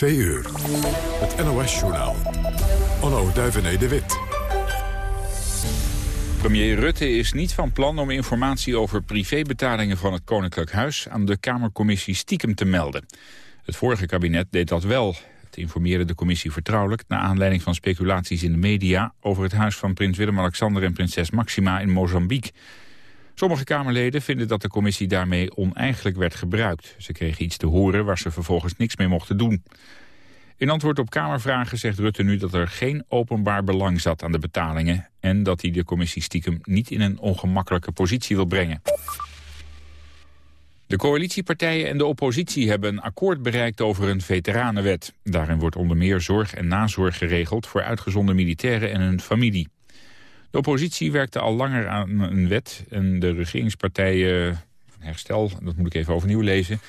Twee uur. Het NOS-journaal. Onno Duivené de Wit. Premier Rutte is niet van plan om informatie over privébetalingen van het Koninklijk Huis aan de Kamercommissie stiekem te melden. Het vorige kabinet deed dat wel. Het informeerde de commissie vertrouwelijk naar aanleiding van speculaties in de media over het huis van prins Willem-Alexander en prinses Maxima in Mozambique. Sommige Kamerleden vinden dat de commissie daarmee oneigenlijk werd gebruikt. Ze kregen iets te horen waar ze vervolgens niks mee mochten doen. In antwoord op Kamervragen zegt Rutte nu dat er geen openbaar belang zat aan de betalingen... en dat hij de commissie stiekem niet in een ongemakkelijke positie wil brengen. De coalitiepartijen en de oppositie hebben een akkoord bereikt over een veteranenwet. Daarin wordt onder meer zorg en nazorg geregeld voor uitgezonde militairen en hun familie. De oppositie werkte al langer aan een wet en de regeringspartijen... Herstel, dat moet ik even overnieuw lezen...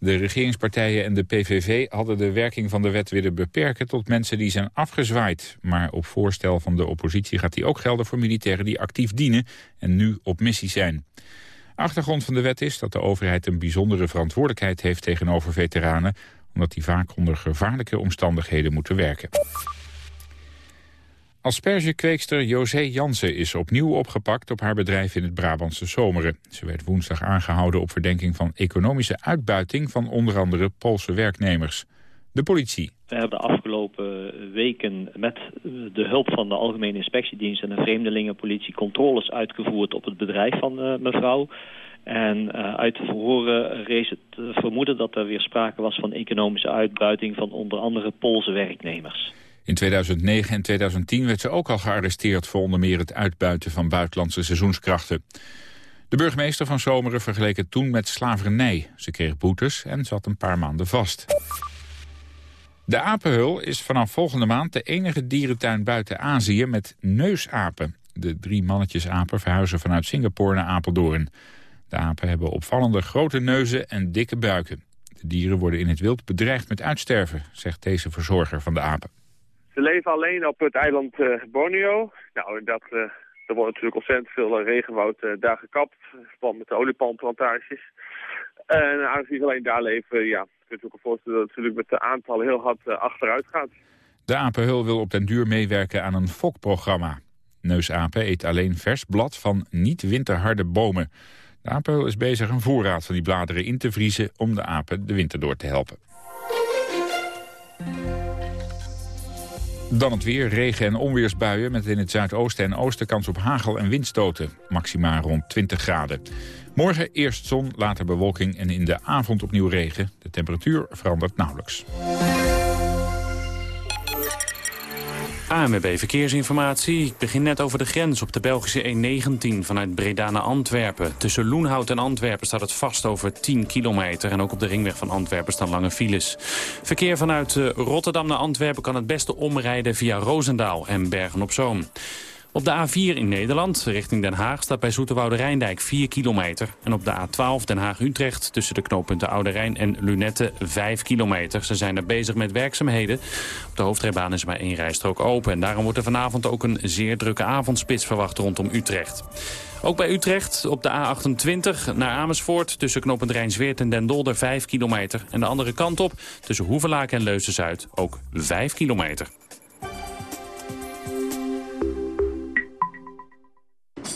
De regeringspartijen en de PVV hadden de werking van de wet willen beperken tot mensen die zijn afgezwaaid. Maar op voorstel van de oppositie gaat die ook gelden voor militairen die actief dienen en nu op missie zijn. Achtergrond van de wet is dat de overheid een bijzondere verantwoordelijkheid heeft tegenover veteranen, omdat die vaak onder gevaarlijke omstandigheden moeten werken. Aspergekweekster José Jansen is opnieuw opgepakt op haar bedrijf in het Brabantse Zomeren. Ze werd woensdag aangehouden op verdenking van economische uitbuiting van onder andere Poolse werknemers. De politie. We hebben de afgelopen weken met de hulp van de Algemene Inspectiedienst en de Vreemdelingenpolitie controles uitgevoerd op het bedrijf van uh, mevrouw. En uh, uit de verhoren rees het vermoeden dat er weer sprake was van economische uitbuiting van onder andere Poolse werknemers. In 2009 en 2010 werd ze ook al gearresteerd voor onder meer het uitbuiten van buitenlandse seizoenskrachten. De burgemeester van Zomeren vergeleek het toen met slavernij. Ze kreeg boetes en zat een paar maanden vast. De apenhul is vanaf volgende maand de enige dierentuin buiten Azië met neusapen. De drie mannetjesapen verhuizen vanuit Singapore naar Apeldoorn. De apen hebben opvallende grote neuzen en dikke buiken. De dieren worden in het wild bedreigd met uitsterven, zegt deze verzorger van de apen. Ze leven alleen op het eiland uh, Borneo. Nou, dat, uh, er wordt natuurlijk ontzettend veel regenwoud uh, daar gekapt. Van met de oliepalmplantages. En aangezien ze alleen daar leven, ja, kunt u ook voorstellen dat het natuurlijk met de aantallen heel hard achteruit gaat. De apenhul wil op den duur meewerken aan een fokprogramma. Neusapen eet alleen vers blad van niet winterharde bomen. De apenhul is bezig een voorraad van die bladeren in te vriezen om de apen de winter door te helpen. Dan het weer, regen- en onweersbuien met in het zuidoosten en oosten kans op hagel- en windstoten. Maxima rond 20 graden. Morgen eerst zon, later bewolking en in de avond opnieuw regen. De temperatuur verandert nauwelijks. AMB Verkeersinformatie. Ik begin net over de grens op de Belgische E19 vanuit Breda naar Antwerpen. Tussen Loenhout en Antwerpen staat het vast over 10 kilometer. En ook op de ringweg van Antwerpen staan lange files. Verkeer vanuit eh, Rotterdam naar Antwerpen kan het beste omrijden via Roosendaal en Bergen-op-Zoom. Op de A4 in Nederland, richting Den Haag, staat bij Zoeterwoude Rijndijk 4 kilometer. En op de A12 Den Haag-Utrecht tussen de knooppunten Oude Rijn en Lunette 5 kilometer. Ze zijn er bezig met werkzaamheden. Op de hoofdrijbaan is maar één rijstrook open. En daarom wordt er vanavond ook een zeer drukke avondspits verwacht rondom Utrecht. Ook bij Utrecht op de A28 naar Amersfoort... tussen knooppunt Rijnsweert en Den Dolder 5 kilometer. En de andere kant op tussen Hoevelaak en Leuzen-Zuid ook 5 kilometer.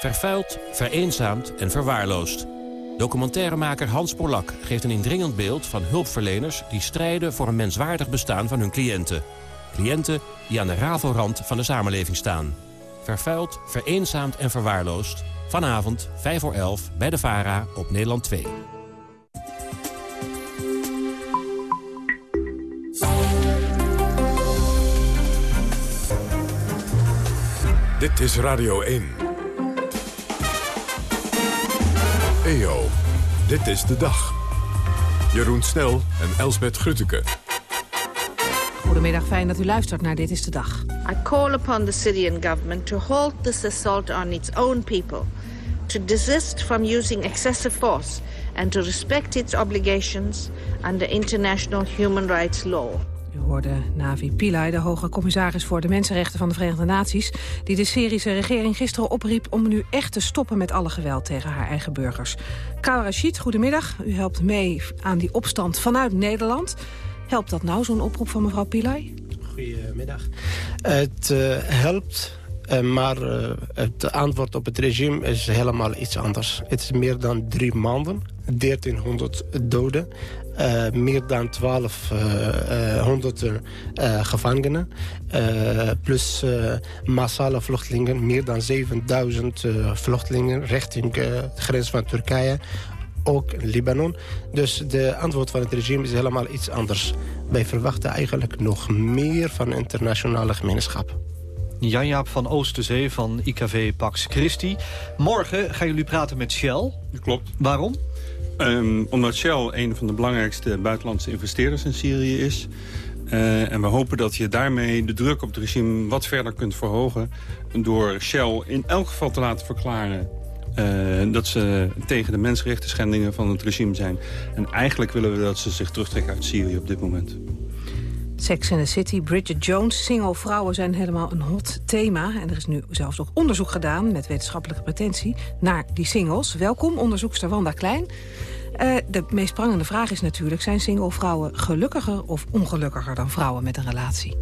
Vervuild, vereenzaamd en verwaarloosd. Documentairemaker Hans Polak geeft een indringend beeld van hulpverleners... die strijden voor een menswaardig bestaan van hun cliënten. Cliënten die aan de rafelrand van de samenleving staan. Vervuild, vereenzaamd en verwaarloosd. Vanavond, 5 voor 11, bij de VARA op Nederland 2. Dit is Radio 1. EO, dit is de dag. Jeroen Snel en Elsbet Grutteke. Goedemiddag, fijn dat u luistert naar Dit is de Dag. I call upon the Syrian government to halt this assault on its own people, to desist from using excessive force and to respect its obligations under international human rights law. U hoorde Navi Pillay, de hoge commissaris voor de Mensenrechten van de Verenigde Naties... die de Syrische regering gisteren opriep om nu echt te stoppen met alle geweld tegen haar eigen burgers. Kawa Rashid, goedemiddag. U helpt mee aan die opstand vanuit Nederland. Helpt dat nou, zo'n oproep van mevrouw Pillay? Goedemiddag. Het uh, helpt, maar uh, het antwoord op het regime is helemaal iets anders. Het is meer dan drie maanden, 1300 doden. Uh, meer dan 1200 uh, uh, gevangenen. plus massale vluchtelingen. Meer dan 7000 vluchtelingen richting de grens van Turkije. Ook Libanon. Dus de antwoord van het regime is helemaal iets anders. Wij verwachten eigenlijk nog meer van internationale gemeenschap. Jan-Jaap van Oosterzee van IKV Pax Christi. Morgen gaan jullie praten met Shell. Klopt. Waarom? Um, omdat Shell een van de belangrijkste buitenlandse investeerders in Syrië is. Uh, en we hopen dat je daarmee de druk op het regime wat verder kunt verhogen... door Shell in elk geval te laten verklaren... Uh, dat ze tegen de mensenrechten schendingen van het regime zijn. En eigenlijk willen we dat ze zich terugtrekken uit Syrië op dit moment. Sex in the City, Bridget Jones, single vrouwen zijn helemaal een hot thema. En er is nu zelfs nog onderzoek gedaan met wetenschappelijke pretentie naar die singles. Welkom, onderzoekster Wanda Klein. Uh, de meest prangende vraag is natuurlijk... zijn single vrouwen gelukkiger of ongelukkiger dan vrouwen met een relatie?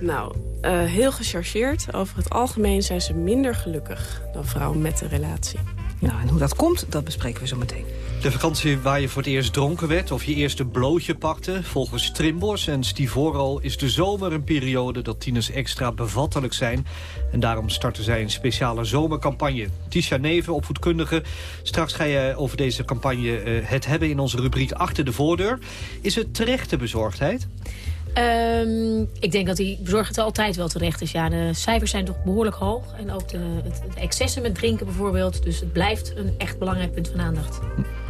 Nou, uh, heel gechargeerd. Over het algemeen zijn ze minder gelukkig dan vrouwen met een relatie. Nou, en hoe dat komt, dat bespreken we zo meteen. De vakantie waar je voor het eerst dronken werd of je eerste blootje pakte... volgens Trimbos en Stivoro is de zomer een periode dat tieners extra bevattelijk zijn. En daarom starten zij een speciale zomercampagne. Tisha Neven, opvoedkundige. Straks ga je over deze campagne uh, het hebben in onze rubriek Achter de Voordeur. Is het terechte bezorgdheid? Um, ik denk dat die bezorgdheid altijd wel terecht is. Ja, de cijfers zijn toch behoorlijk hoog. En ook de, het, het excessen met drinken bijvoorbeeld. Dus het blijft een echt belangrijk punt van aandacht.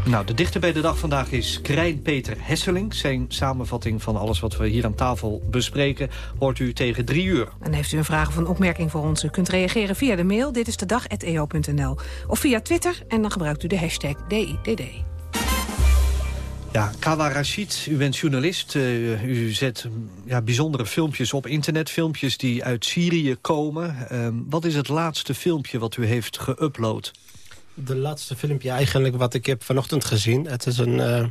Nou, de dichter bij de dag vandaag is Krijn Peter Hesseling. Zijn samenvatting van alles wat we hier aan tafel bespreken... hoort u tegen drie uur. En heeft u een vraag of een opmerking voor ons? U kunt reageren via de mail dit is de dag@eo.nl of via Twitter en dan gebruikt u de hashtag DIDD. Ja, Kawa u bent journalist. Uh, u zet ja, bijzondere filmpjes op internet, filmpjes die uit Syrië komen. Uh, wat is het laatste filmpje wat u heeft geüpload? De laatste filmpje eigenlijk wat ik heb vanochtend gezien. Het is een, uh,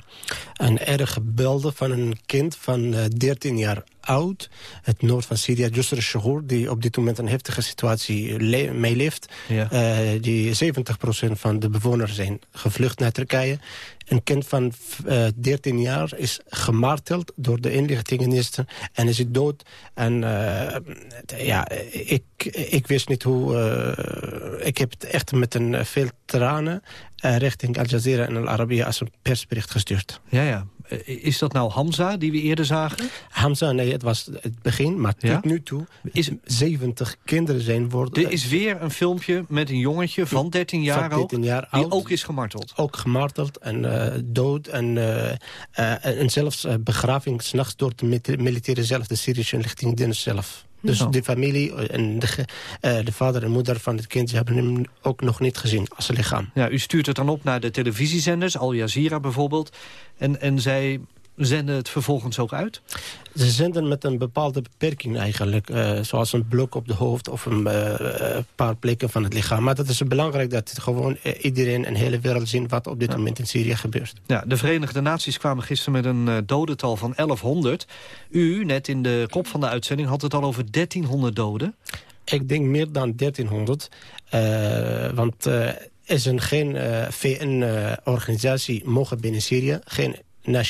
een erge beelden van een kind van 13 jaar oud. Het noord van Syrië, Yusr Shahour, die op dit moment een heftige situatie meeleeft. Ja. Uh, die 70% van de bewoners zijn gevlucht naar Turkije. Een kind van uh, 13 jaar is gemarteld door de inlichtingendiensten en is dood. En uh, ja, ik, ik wist niet hoe... Ik heb het echt met een veel tranen richting Al Jazeera en Al Arabiya als een persbericht gestuurd. Ja, ja. Is dat nou Hamza, die we eerder zagen? Hamza, nee, het was het begin. Maar tot ja? nu toe is 70 kinderen zijn worden... Er is weer een filmpje met een jongetje van 13 jaar, van 13 jaar oud, die ook is gemarteld. Ook gemarteld en uh, dood. En, uh, uh, en zelfs begraving s'nachts door de militairen zelf, de Syrische inlichtingendienst zelf. Dus oh. de familie en de, uh, de, vader en moeder van het kind... hebben hem ook nog niet gezien als lichaam. Ja, u stuurt het dan op naar de televisiezenders, Al Jazeera bijvoorbeeld. En, en zij zenden het vervolgens ook uit? Ze zenden met een bepaalde beperking eigenlijk. Uh, zoals een blok op de hoofd of een uh, paar plekken van het lichaam. Maar dat is belangrijk dat het gewoon iedereen en de hele wereld zien... wat op dit ja. moment in Syrië gebeurt. Ja, de Verenigde Naties kwamen gisteren met een dodental van 1100. U, net in de kop van de uitzending, had het al over 1300 doden. Ik denk meer dan 1300. want er is een, geen VN-organisatie mogen binnen Syrië... geen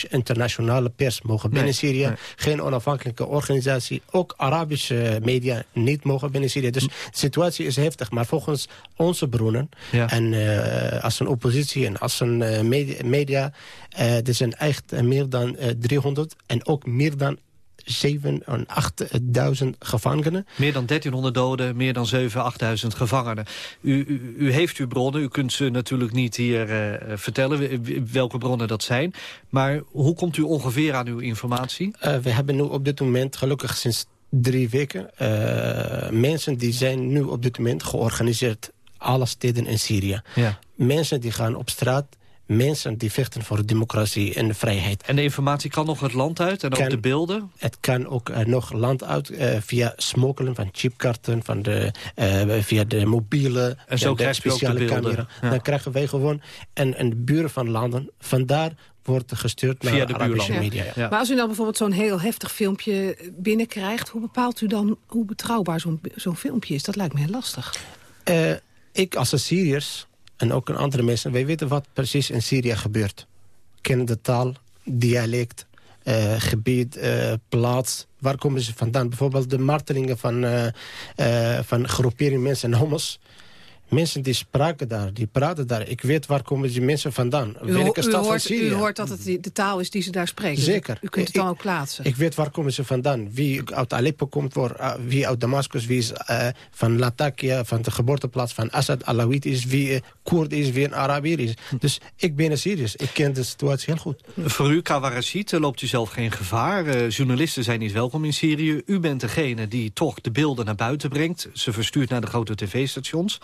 internationale pers mogen binnen nee, Syrië. Nee. Geen onafhankelijke organisatie. Ook Arabische media niet mogen binnen Syrië. Dus de situatie is heftig. Maar volgens onze bronnen... Ja. en uh, als een oppositie en als een uh, media... media uh, er zijn echt meer dan 300 en ook meer dan 7 en 8.000 gevangenen. Meer dan 1300 doden, meer dan 7.000, 8.000 gevangenen. U, u, u, heeft uw bronnen, u kunt ze natuurlijk niet hier uh, vertellen welke bronnen dat zijn. Maar hoe komt u ongeveer aan uw informatie? Uh, we hebben nu op dit moment, gelukkig sinds drie weken... Uh, mensen die zijn nu op dit moment georganiseerd. Alle steden in Syrië. Ja. Mensen die gaan op straat mensen die vechten voor democratie en vrijheid. En de informatie kan nog het land uit en kan, ook de beelden? Het kan ook uh, nog land uit uh, via smokkelen van chipkarten, van de, uh, via de mobiele en zo de speciale camera. Ja. Dan krijgen wij gewoon en, en de buren van landen. Vandaar wordt gestuurd naar Via de Arabische media. Ja. Maar als u dan bijvoorbeeld zo'n heel heftig filmpje binnenkrijgt... hoe bepaalt u dan hoe betrouwbaar zo'n zo'n filmpje is? Dat lijkt me heel lastig. Uh, ik als een Syriërs en ook een andere mensen... wij weten wat precies in Syrië gebeurt. Kennen de taal, dialect, uh, gebied, uh, plaats. Waar komen ze vandaan? Bijvoorbeeld de martelingen van, van groepering mensen en homo's mensen die spraken daar, die praten daar. Ik weet waar komen die mensen vandaan. U, Welke u, stad hoort, van Syrië? u hoort dat het de taal is die ze daar spreken. Zeker. U kunt het dan ook plaatsen. Ik weet waar komen ze vandaan. Wie uit Aleppo komt, voor, uh, wie uit Damascus, wie is uh, van Latakia, van de geboorteplaats van Assad Alawit is, wie uh, Koerd is, wie een Arabier is. Dus ik ben een Syriërs. Ik ken de situatie heel goed. Voor u, Kawarashid, loopt u zelf geen gevaar. journalisten zijn niet welkom in Syrië. U bent degene die toch de beelden naar buiten brengt. Ze verstuurt naar de grote tv-stations.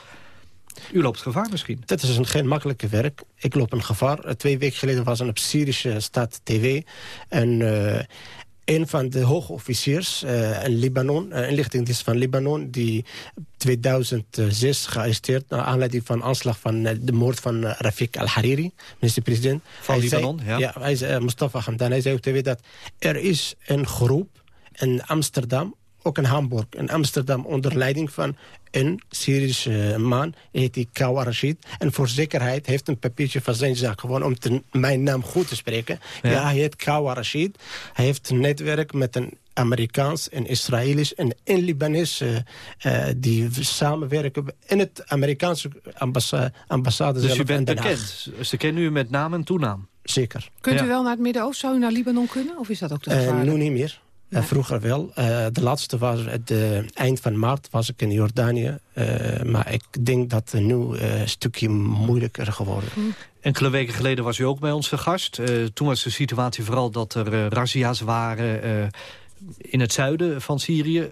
U loopt gevaar misschien. Dat is een geen makkelijke werk. Ik loop een gevaar. Twee weken geleden was er op Syrische stad TV. En uh, een van de hoge officiers uh, in Libanon, uh, inlichtingdienst van Libanon... die 2006 gearresteerd naar aanleiding van aanslag van de moord van Rafik al-Hariri, minister-president. Van hij Libanon, zei, ja. ja. Hij zei, Mustafa Hamdan, hij zei op tv dat er is een groep in Amsterdam ook in Hamburg in Amsterdam onder leiding van een Syrische man, heet die Kawa Rashid. En voor zekerheid heeft een papiertje van zijn zaak, gewoon om te, mijn naam goed te spreken. Ja, ja hij heet Kawa Rashid. Hij heeft een netwerk met een Amerikaans en Israëlisch en een Libanes uh, uh, die samenwerken in het Amerikaanse ambassa ambassade dus zelf u bent in Den Haag. bekend. Ze kennen u met naam en toenaam. Zeker. Kunt Ja. u wel naar het Midden-Oosten? Zou u naar Libanon kunnen? Of is dat ook te Uh, gevaarlijk? nu niet meer. Uh, vroeger wel. Uh, de laatste was het uh, eind van maart was ik in Jordanië. Uh, maar ik denk dat het nu uh, een stukje moeilijker geworden. Enkele weken geleden was u ook bij ons te gast. Uh, toen was de situatie vooral dat er uh, razzia's waren uh, in het zuiden van Syrië.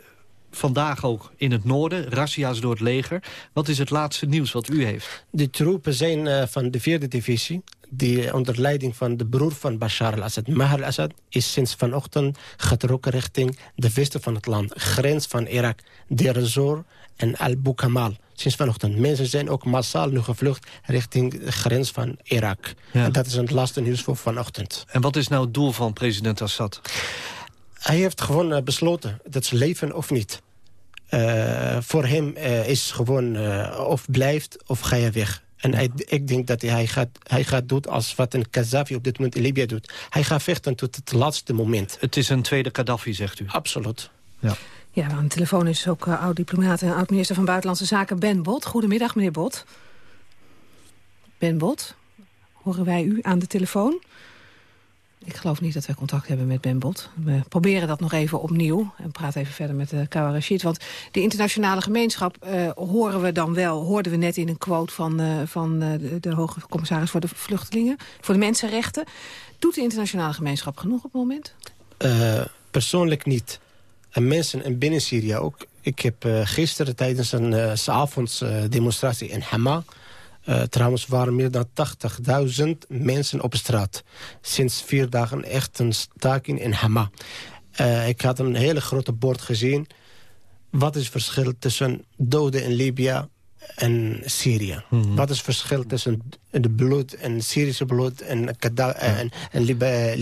Vandaag ook in het noorden, razzia's door het leger. Wat is het laatste nieuws wat u heeft? De troepen zijn uh, van de vierde divisie die onder leiding van de broer van Bashar al-Assad, Maher al-Assad, is sinds vanochtend getrokken richting de westen van het land. Grens van Irak, Deir ez-Zor en Al-Bukamal. Sinds vanochtend. Mensen zijn ook massaal nu gevlucht richting de grens van Irak. Ja. En dat is het laatste nieuws voor vanochtend. En wat is nou het doel van president Assad? Hij heeft gewoon uh, besloten, dat is leven of niet. Uh, voor hem uh, is gewoon uh, of blijft of ga je weg. En hij, ik denk dat hij gaat, hij gaat doen als wat een Gaddafi op dit moment in Libië doet. Hij gaat vechten tot het laatste moment. Het is een tweede Gaddafi, zegt u? Absoluut. Ja. Ja, aan de telefoon is ook uh, oud-diplomaat en oud-minister van Buitenlandse Zaken Ben Bot. Goedemiddag, meneer Bot. Ben Bot, horen wij u aan de telefoon? Ik geloof niet dat wij contact hebben met Ben Bot. We proberen dat nog even opnieuw en praten even verder met uh, Kawa Rashid. Want de internationale gemeenschap uh, horen we dan wel, hoorden we net in een quote van, uh, van de, de hoge commissaris voor de vluchtelingen, voor de mensenrechten. Doet de internationale gemeenschap genoeg op het moment? persoonlijk niet. En mensen in binnen Syrië ook. Ik heb gisteren tijdens een avondsdemonstratie in Hama... Uh, trouwens waren meer dan 80.000 mensen op straat. Sinds vier dagen echt een staking in Hama. Uh, ik had een hele grote bord gezien. Wat is het verschil tussen doden in Libië en Syrië? Mm -hmm. Wat is het verschil tussen de bloed en Syrische bloed en, ja. en, li uh, Met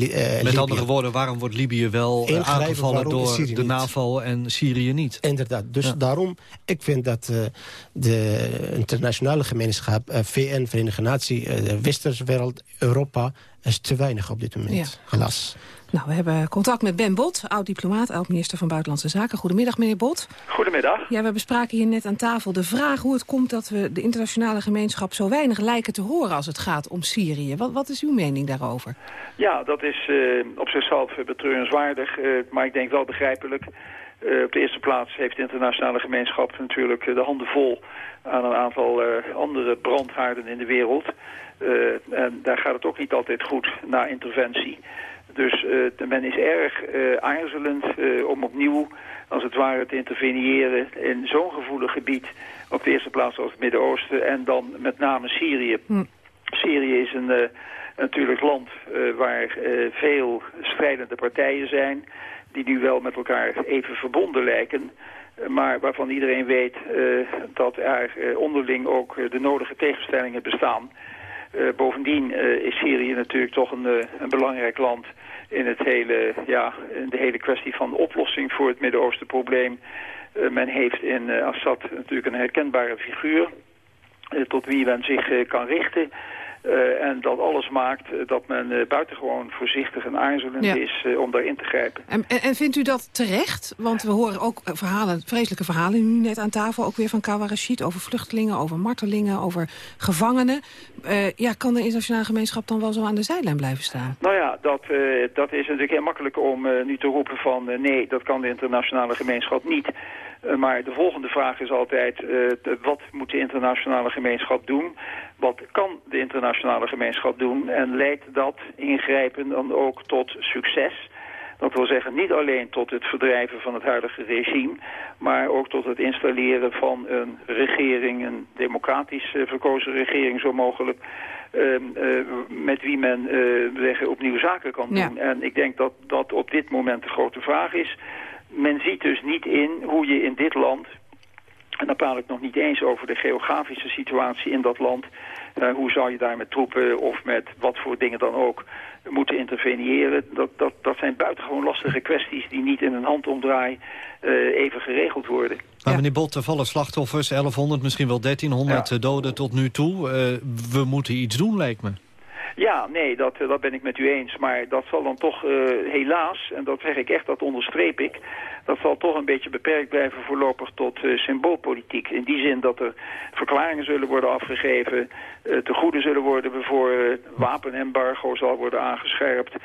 Libië? andere woorden, waarom wordt Libië wel Ingrijpen, aangevallen door Syrië de niet? NAVO en Syrië niet? Inderdaad. Dus Ja. daarom, ik vind dat uh, de internationale gemeenschap, uh, VN, Verenigde Naties, uh, de westerse wereld, Europa, is te weinig op dit moment, Ja. helaas. Nou, we hebben contact met Ben Bot, oud-diplomaat, oud-minister van Buitenlandse Zaken. Goedemiddag, meneer Bot. Goedemiddag. Ja, we bespraken hier net aan tafel de vraag hoe het komt dat we de internationale gemeenschap zo weinig lijken te horen als het gaat om Syrië. Wat, wat is uw mening daarover? Ja, dat is uh, op zichzelf betreurenswaardig, uh, maar ik denk wel begrijpelijk. Uh, op de eerste plaats heeft de internationale gemeenschap natuurlijk de handen vol aan een aantal andere brandhaarden in de wereld. en daar gaat het ook niet altijd goed na interventie. Dus men is erg aarzelend om opnieuw als het ware te interveneren in zo'n gevoelig gebied. Op de eerste plaats als het Midden-Oosten en dan met name Syrië. Hm. Syrië is een uh, natuurlijk land uh, waar uh, veel strijdende partijen zijn... die nu wel met elkaar even verbonden lijken... maar waarvan iedereen weet dat er onderling ook de nodige tegenstellingen bestaan... bovendien is Syrië natuurlijk toch een, een belangrijk land in, het hele, ja, de hele kwestie van oplossing voor het Midden-Oosten probleem. Men heeft in Assad natuurlijk een herkenbare figuur tot wie men zich kan richten. Uh, en dat alles maakt uh, dat men uh, buitengewoon voorzichtig en aarzelend ja. is om daarin te grijpen. En, en, en, vindt u dat terecht? Want we horen ook verhalen, vreselijke verhalen nu net aan tafel... ook weer van Kawarashid over vluchtelingen, over martelingen, over gevangenen. ja, kan de internationale gemeenschap dan wel zo aan de zijlijn blijven staan? Nou ja, dat, dat is natuurlijk heel makkelijk om nu te roepen van... nee, dat kan de internationale gemeenschap niet... maar de volgende vraag is altijd, wat moet de internationale gemeenschap doen? Wat kan de internationale gemeenschap doen? En leidt dat ingrijpen dan ook tot succes? Dat wil zeggen niet alleen tot het verdrijven van het huidige regime... maar ook tot het installeren van een regering, een democratisch uh, verkozen regering zo mogelijk... Uh, uh, met wie men opnieuw zaken kan doen. Ja. En ik denk dat dat op dit moment de grote vraag is. Men ziet dus niet in hoe je in dit land en dan praat ik nog niet eens over de geografische situatie in dat land. Uh, hoe zou je daar met troepen of met wat voor dingen dan ook moeten interveneren? Dat, dat, dat zijn buitengewoon lastige kwesties die niet in een handomdraai uh, even geregeld worden. Maar ja. meneer Bot, er vallen slachtoffers, 1100, misschien wel 1300 ja. doden tot nu toe. Uh, we moeten iets doen, lijkt me. Ja, nee, dat, dat ben ik met u eens. Maar dat zal dan toch helaas, en dat zeg ik echt, dat onderstreep ik dat zal toch een beetje beperkt blijven voorlopig tot uh, symboolpolitiek. In die zin dat er verklaringen zullen worden afgegeven, te goede zullen worden voor wapenembargo zal worden aangescherpt.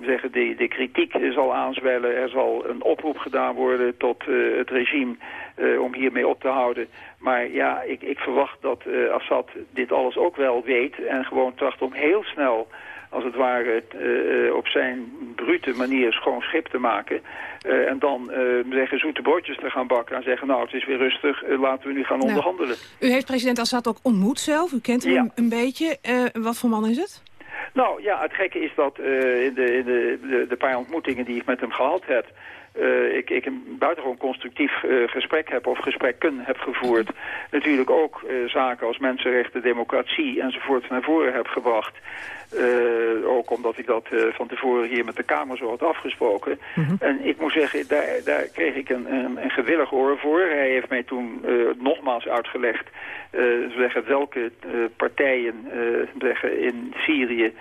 zeggen de, de kritiek zal aanzwellen, er zal een oproep gedaan worden tot het regime om hiermee op te houden. Maar ja, ik, ik verwacht dat Assad dit alles ook wel weet en gewoon tracht om heel snel als het ware uh, op zijn brute manier schoon schip te maken. Uh, en dan uh, zeggen zoete broodjes te gaan bakken en zeggen nou het is weer rustig, laten we nu gaan nou, onderhandelen. U heeft president Assad ook ontmoet zelf, u kent hem ja. een beetje. wat voor man is het? Nou ja, het gekke is dat in, de, in de, de, de paar ontmoetingen die ik met hem gehad heb... Uh, ik, ik een buitengewoon constructief uh, gesprek heb of gesprekken heb gevoerd. Natuurlijk ook uh, zaken als mensenrechten, democratie enzovoort naar voren heb gebracht. Ook omdat ik dat van tevoren hier met de Kamer zo had afgesproken. Mm -hmm. En ik moet zeggen, daar, daar kreeg ik een, een, een, gewillig oor voor. Hij heeft mij toen nogmaals uitgelegd zeggen, welke partijen zeggen, in Syrië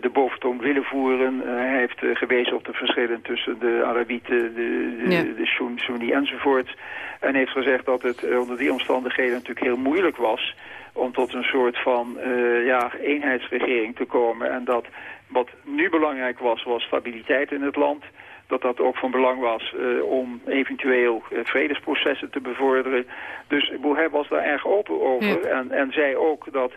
de boventoon willen voeren. hij heeft gewezen op de verschillen tussen de Arabieten, de, de, ja. de Sunni enzovoort. En heeft gezegd dat het onder die omstandigheden natuurlijk heel moeilijk was om tot een soort van uh, ja, eenheidsregering te komen. En dat wat nu belangrijk was, was stabiliteit in het land. Dat dat ook van belang was uh, om eventueel uh, vredesprocessen te bevorderen. Dus hij was daar erg open over. Ja. En, en zei ook dat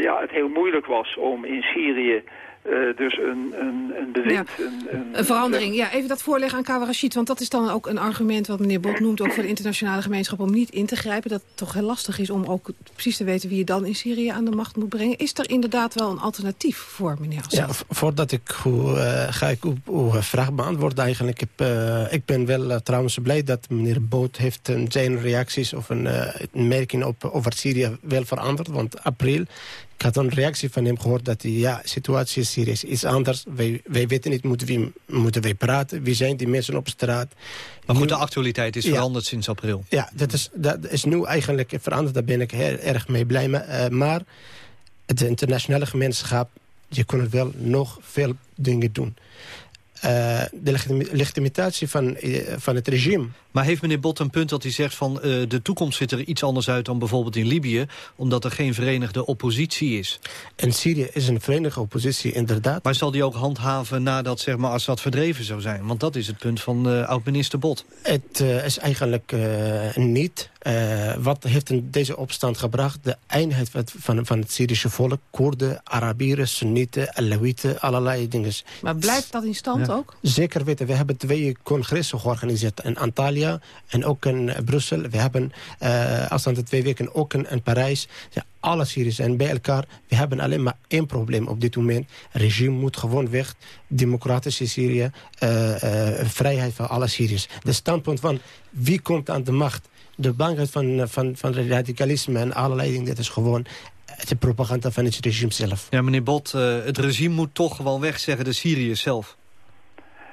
ja, het heel moeilijk was om in Syrië uh, dus een, een, een bewind. Ja. Een, een, een, verandering. Ja, even dat voorleggen aan Kawarashid. Want dat is dan ook een argument wat meneer Bot noemt... ook voor de internationale gemeenschap om niet in te grijpen. Dat het toch heel lastig is om ook precies te weten... wie je dan in Syrië aan de macht moet brengen. Is er inderdaad wel een alternatief voor, meneer Assad? Ja, voordat ik uh, ga ik uw, uw vraag beantwoorden eigenlijk. Ik, heb, uh, ik ben wel trouwens blij dat meneer Boot heeft zijn reacties... of een, een merking op, over Syrië wel veranderd. Want april ik had een reactie van hem gehoord dat hij, ja, situatie in Syrië is iets anders. Wij, wij weten niet, moeten, wie, moeten wij praten? Wie zijn die mensen op straat? Maar goed, de actualiteit is ja, veranderd sinds april. Ja, dat is, dat is nu eigenlijk veranderd. Daar ben ik heel erg mee blij. Maar, uh, maar het internationale gemeenschap, je kunt wel nog veel dingen doen. Uh, de legitimatie van, van het regime. Maar heeft meneer Bot een punt dat hij zegt van uh, de toekomst ziet er iets anders uit dan bijvoorbeeld in Libië, omdat er geen verenigde oppositie is? In Syrië is een verenigde oppositie, inderdaad. Maar zal die ook handhaven nadat zeg maar, Assad verdreven zou zijn? Want dat is het punt van oud-minister Bot. Het is eigenlijk niet. Wat heeft in deze opstand gebracht? De eenheid van, van het Syrische volk, Koerden, Arabieren, Sunnieten, Alawieten, allerlei dingen. Maar blijft dat in stand ook? Zeker weten. We hebben twee congressen georganiseerd in Antalya en ook in Brussel. We hebben uh, als de twee weken ook in, in Parijs. Ja, alle Syriërs zijn bij elkaar. We hebben alleen maar één probleem op dit moment. Het regime moet gewoon weg. Democratische Syrië. Uh, uh, vrijheid van alle Syriërs. De standpunt van wie komt aan de macht de bangheid van, van, van radicalisme en allerlei dingen, dat is gewoon de propaganda van het regime zelf. Ja, meneer Bot, uh, het regime moet toch gewoon weg, zeggen de Syriërs zelf.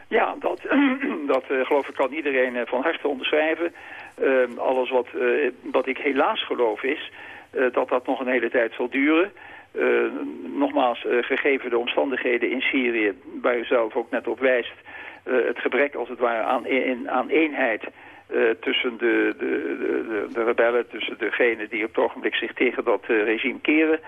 Ja, dat, dat uh, geloof ik kan iedereen uh, van harte onderschrijven. Ehm, alles wat, wat ik helaas geloof is dat dat nog een hele tijd zal duren. nogmaals, gegeven de omstandigheden in Syrië, waar u zelf ook net op wijst... het gebrek als het ware aan, in, aan eenheid uh, tussen de, de, de, de, rebellen, tussen degenen die op het ogenblik zich tegen dat uh, regime keren.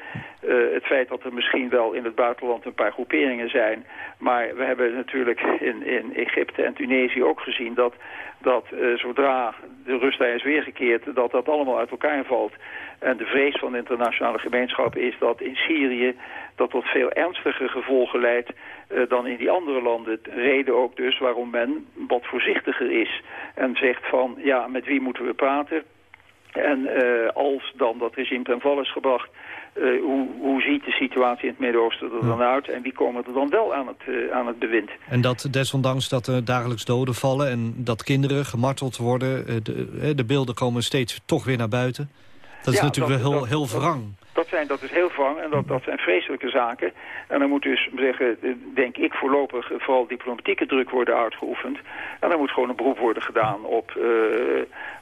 Uh, het feit dat er misschien wel in het buitenland een paar groeperingen zijn. Maar we hebben natuurlijk in, in Egypte en Tunesië ook gezien dat, dat zodra de rust daar is weergekeerd, dat dat allemaal uit elkaar valt. En de vrees van de internationale gemeenschap is dat in Syrië dat tot veel ernstiger gevolgen leidt dan in die andere landen. Reden ook dus waarom men wat voorzichtiger is en zegt van ja, met wie moeten we praten? En uh, als dan dat regime ten val is gebracht, uh, hoe, hoe ziet de situatie in het Midden-Oosten er dan uit? En wie komen er dan wel aan het, uh, aan het bewind? En dat desondanks dat er dagelijks doden vallen en dat kinderen gemarteld worden... de, de beelden komen steeds toch weer naar buiten. Dat is ja, natuurlijk wel heel, heel wrang. Dat, zijn, dat is heel wrang en dat, dat zijn vreselijke zaken. En dan moet dus, zeggen, denk ik voorlopig, vooral diplomatieke druk worden uitgeoefend. En dan moet gewoon een beroep worden gedaan op, uh,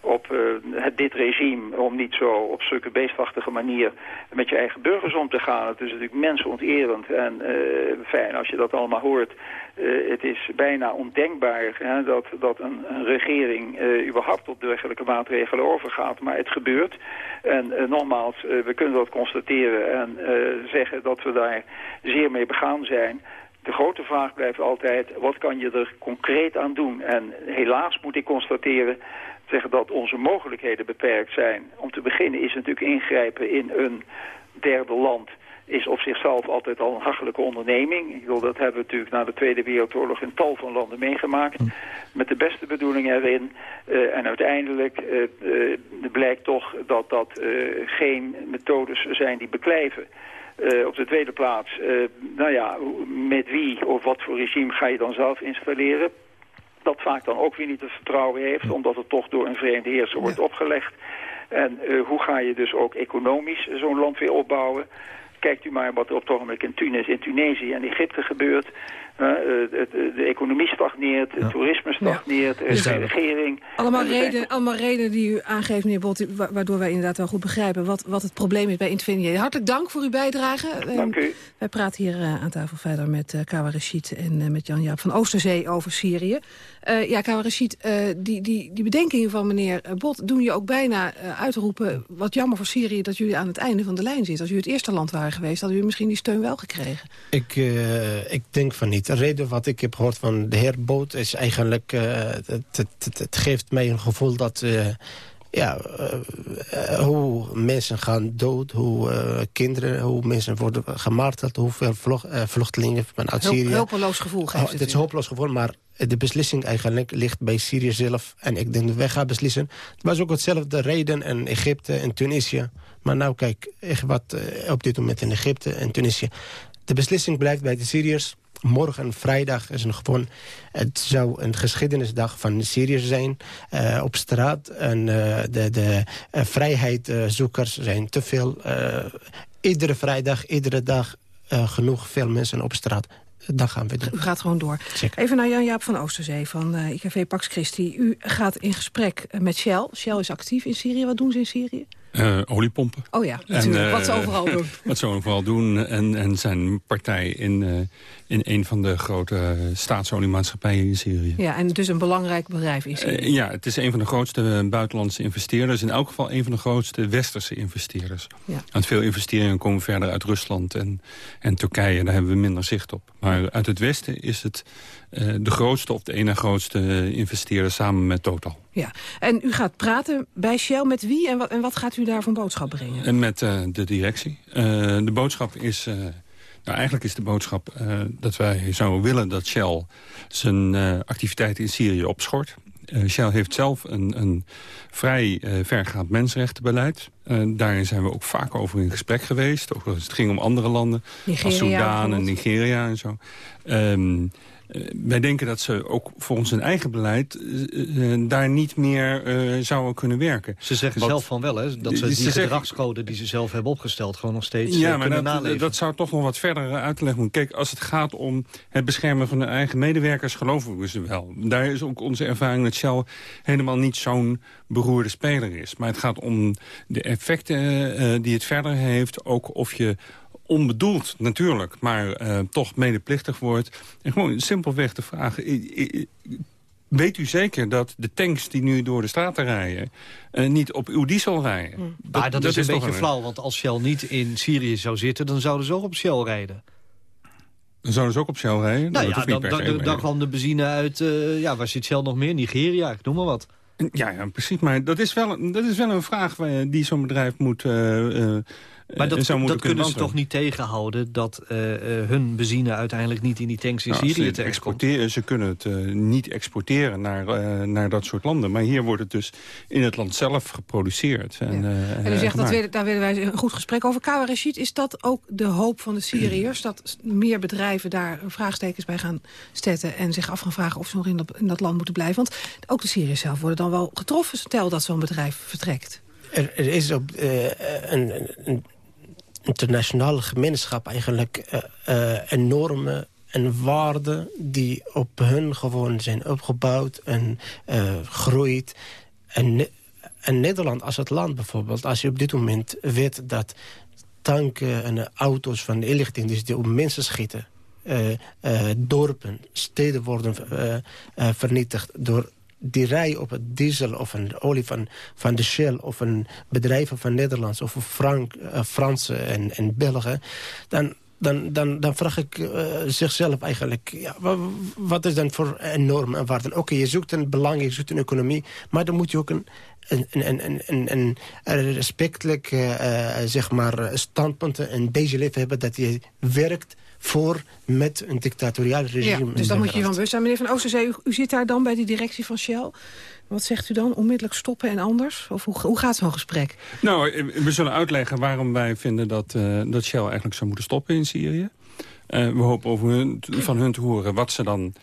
op het, dit regime... om niet zo op zulke beestachtige manier met je eigen burgers om te gaan. Het is natuurlijk mensonterend en uh, fijn als je dat allemaal hoort. het is bijna ondenkbaar hè, dat, dat een, een regering überhaupt op dergelijke maatregelen overgaat. Maar het gebeurt. En nogmaals, we kunnen dat constateren en uh, zeggen dat we daar zeer mee begaan zijn. De grote vraag blijft altijd, wat kan je er concreet aan doen? En helaas moet ik constateren zeggen dat onze mogelijkheden beperkt zijn. Om te beginnen is natuurlijk ingrijpen in een derde land is op zichzelf altijd al een hachelijke onderneming. Ik bedoel, dat hebben we natuurlijk na de Tweede Wereldoorlog in tal van landen meegemaakt. Met de beste bedoelingen erin. Uh, en uiteindelijk uh, uh, blijkt toch dat dat geen methodes zijn die beklijven. op de tweede plaats, nou ja, met wie of wat voor regime ga je dan zelf installeren? Dat vaak dan ook weer niet het vertrouwen heeft, omdat het toch door een vreemde heerser wordt opgelegd. En hoe ga je dus ook economisch zo'n land weer opbouwen? Kijkt u maar wat er op het ogenblik in Tunis, in Tunesië en Egypte gebeurt. Uh, de, de, economie stagneert, het toerisme stagneert, ja. de regering... Allemaal, reden, allemaal redenen die u aangeeft, meneer Bot, waardoor wij inderdaad wel goed begrijpen wat, wat het probleem is bij Infineer. Hartelijk dank voor uw bijdrage. Dank u. Wij praten hier uh, aan tafel verder met uh, Kawa Rashid en met Jan-Jaap van Oosterzee over Syrië. ja, Kawa Rashid, die, die, die bedenkingen van meneer Bot doen je ook bijna uitroepen... wat jammer voor Syrië dat jullie aan het einde van de lijn zitten. Als u het eerste land waren geweest, hadden u misschien die steun wel gekregen. Ik, ik denk van niet. De reden wat ik heb gehoord van de heer Boot is eigenlijk... het, het, het, het, geeft mij een gevoel dat ja, uh, hoe mensen gaan dood, hoe kinderen, hoe mensen worden gemarteld... hoeveel vlucht, vluchtelingen vanuit Syrië... Een hopeloos gevoel geeft oh, het. is een hopeloos gevoel, maar de beslissing eigenlijk ligt bij Syrië zelf. En ik denk dat wij gaan beslissen. Het was ook hetzelfde reden in Egypte en Tunesië. Maar nou kijk, echt wat op dit moment in Egypte en Tunesië. De beslissing blijft bij de Syriërs morgen vrijdag is een gewoon... Het zou een geschiedenisdag van Syrië zijn uh, op straat. En uh, de, de uh, vrijheidszoekers zijn te veel. iedere vrijdag, iedere dag genoeg veel mensen op straat. Dan gaan we. U gaat gewoon door. Zeker. Even naar Jan-Jaap van Oosterzee van IKV Pax Christi. U gaat in gesprek met Shell. Shell is actief in Syrië. Wat doen ze in Syrië? Uh, oliepompen. Oh ja. En, wat ze overal doen. wat ze overal doen. En, en zijn partij in, uh, in een van de grote staatsoliemaatschappijen in Syrië. Ja, en dus een belangrijk bedrijf is uh, ja, het is een van de grootste buitenlandse investeerders. In elk geval een van de grootste westerse investeerders. Ja. Want veel investeringen komen verder uit Rusland en, en Turkije. Daar hebben we minder zicht op. Maar uit het westen is het de grootste of de ene grootste investeerder samen met Total. Ja, en u gaat praten bij Shell met wie en wat, en wat gaat u daar van boodschap brengen? En met uh, de directie. Uh, de boodschap is... Uh, nou, eigenlijk is de boodschap dat wij zouden willen dat Shell zijn activiteiten in Syrië opschort. Shell heeft zelf een, een vrij vergaand mensenrechtenbeleid. daarin zijn we ook vaak over in gesprek geweest. Ook als het ging om andere landen, Nigeria, als Soudaan en Nigeria en zo. Um, eh, wij denken dat ze ook volgens hun eigen beleid uh, daar niet meer zouden kunnen werken. Ze zeggen zelf van wel, hè? Dat ze die ze gedragscode die ze zelf hebben opgesteld... gewoon nog steeds ja, maar dat, naleven. dat zou toch nog wat verder uitleg moeten. Kijk, als het gaat om het beschermen van hun eigen medewerkers... geloven we ze wel. Daar is ook onze ervaring dat Shell helemaal niet zo'n beroerde speler is. Maar het gaat om de effecten die het verder heeft. Ook of je onbedoeld natuurlijk, maar uh, toch medeplichtig wordt. En gewoon simpelweg te vragen... Weet u zeker dat de tanks die nu door de straten rijden... Uh, niet op uw diesel rijden? Hmm. Dat, maar dat, is een beetje flauw, want als Shell niet in Syrië zou zitten... dan zouden ze ook op Shell rijden. Dan zouden ze ook op Shell rijden? Nou, ja, dan, dan, dan, kwam de benzine uit... Uh, ja, waar zit Shell nog meer? Nigeria, ik noem maar wat. Ja, ja, precies. Maar dat is wel, dat is wel een vraag die zo'n bedrijf moet... Uh, maar dat, dat kunnen ze toch niet tegenhouden... dat uh, uh, hun benzine uiteindelijk niet in die tanks in nou, Syrië te exporteren. Ze kunnen het uh, niet exporteren naar, naar dat soort landen. Maar hier wordt het dus in het land zelf geproduceerd. En, en u zegt, dat we, daar willen wij een goed gesprek over. Kawa Rashid, is dat ook de hoop van de Syriërs? Dat meer bedrijven daar vraagtekens bij gaan zetten... en zich af gaan vragen of ze nog in dat, in dat land moeten blijven? Want ook de Syriërs zelf worden dan wel getroffen... stel dat zo'n bedrijf vertrekt. Er, er, is op, een, een internationale gemeenschap eigenlijk uh, enorme en waarden die op hun gewoon zijn opgebouwd en uh, groeit. En, en Nederland als het land bijvoorbeeld, als je op dit moment weet dat tanken en auto's van de inlichting dus die op mensen schieten, dorpen, steden worden vernietigd door die rijden op het diesel of een olie van, van de Shell... of een bedrijven van Nederlands of Frank, Franse en, en Belgen... dan, dan, dan, dan vraag ik uh, zichzelf eigenlijk... Ja, wat, is dan voor normen en waarden? Oké, je zoekt een belang, je zoekt een economie... maar dan moet je ook een, een, een, een, een, respectelijk uh, zeg maar, standpunten en deze leven hebben... dat je werkt voor met een dictatoriaal regime. Ja, dus dan moet je van bewust zijn. Meneer Van Oosterzee, u, u zit daar dan bij die directie van Shell. Wat zegt u dan? Onmiddellijk stoppen en anders? Of hoe, hoe gaat zo'n gesprek? Nou, eh, we zullen uitleggen waarom wij vinden dat, uh, dat Shell eigenlijk zou moeten stoppen in Syrië. Uh, we hopen over van hun te horen wat ze dan